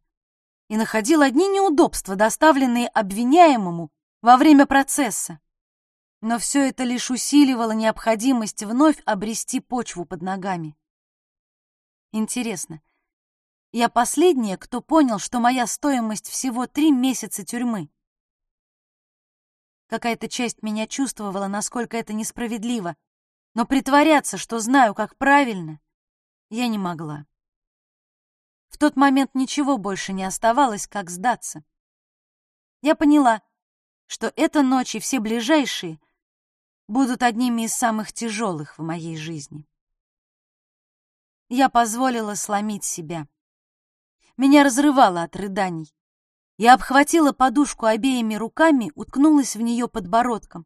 и находил одни неудобства, доставленные обвиняемому во время процесса. Но все это лишь усиливало необходимость вновь обрести почву под ногами. Интересно, я последняя, кто понял, что моя стоимость всего три месяца тюрьмы. Какая-то часть меня чувствовала, насколько это несправедливо, но притворяться, что знаю, как правильно, я не могла. В тот момент ничего больше не оставалось, как сдаться. Я поняла, что эта ночь и все ближайшие будут одними из самых тяжелых в моей жизни. Я позволила сломить себя. Меня разрывало от рыданий. Я обхватила подушку обеими руками, уткнулась в нее подбородком.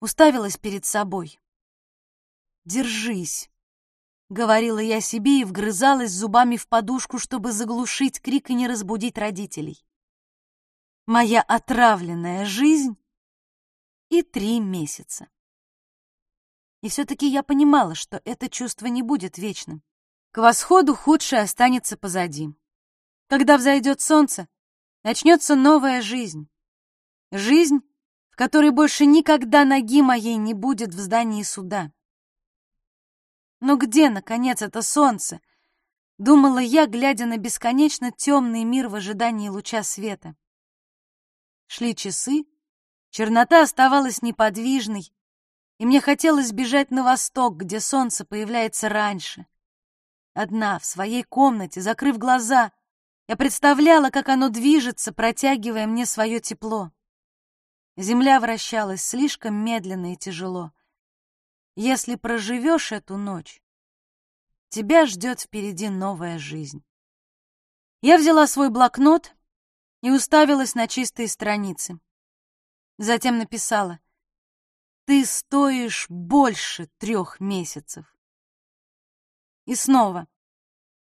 Уставилась перед собой. «Держись», — говорила я себе и вгрызалась зубами в подушку, чтобы заглушить крик и не разбудить родителей. Моя отравленная жизнь и три месяца. И все-таки я понимала, что это чувство не будет вечным. К восходу худшее останется позади. Когда взойдет солнце, начнется новая жизнь. Жизнь, в которой больше никогда ноги моей не будет в здании суда. Но где, наконец, это солнце? Думала я, глядя на бесконечно темный мир в ожидании луча света. Шли часы, чернота оставалась неподвижной, и мне хотелось бежать на восток, где солнце появляется раньше. Одна, в своей комнате, закрыв глаза, я представляла, как оно движется, протягивая мне свое тепло. Земля вращалась слишком медленно и тяжело. Если проживешь эту ночь, тебя ждет впереди новая жизнь. Я взяла свой блокнот и уставилась на чистые страницы. Затем написала «Ты стоишь больше трех месяцев». И снова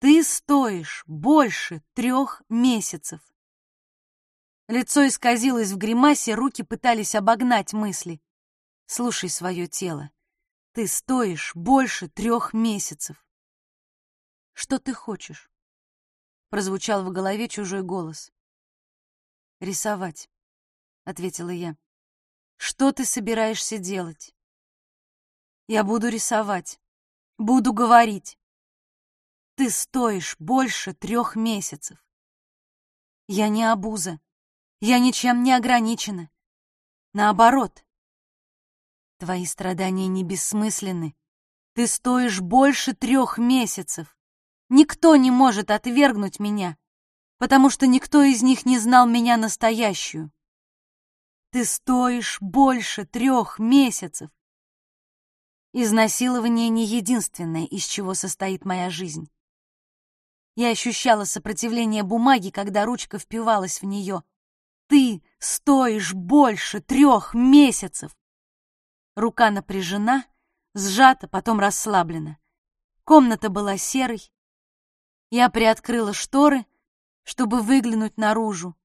ты стоишь больше трех месяцев. Лицо исказилось в гримасе, руки пытались обогнать мысли. Слушай свое тело. Ты стоишь больше трех месяцев. Что ты хочешь? Прозвучал в голове чужой голос. Рисовать, ответила я. Что ты собираешься делать? Я буду рисовать, буду говорить. Ты стоишь больше трех месяцев. Я не обуза. Я ничем не ограничена. Наоборот. Твои страдания не бессмысленны. Ты стоишь больше трех месяцев. Никто не может отвергнуть меня, потому что никто из них не знал меня настоящую. Ты стоишь больше трех месяцев. Изнасилование не единственное, из чего состоит моя жизнь. Я ощущала сопротивление бумаги, когда ручка впивалась в нее. «Ты стоишь больше трех месяцев!» Рука напряжена, сжато, потом расслаблено. Комната была серой. Я приоткрыла шторы, чтобы выглянуть наружу.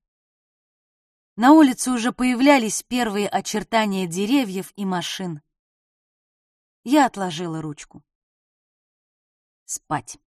На улице уже появлялись первые очертания деревьев и машин. Я отложила ручку. Спать.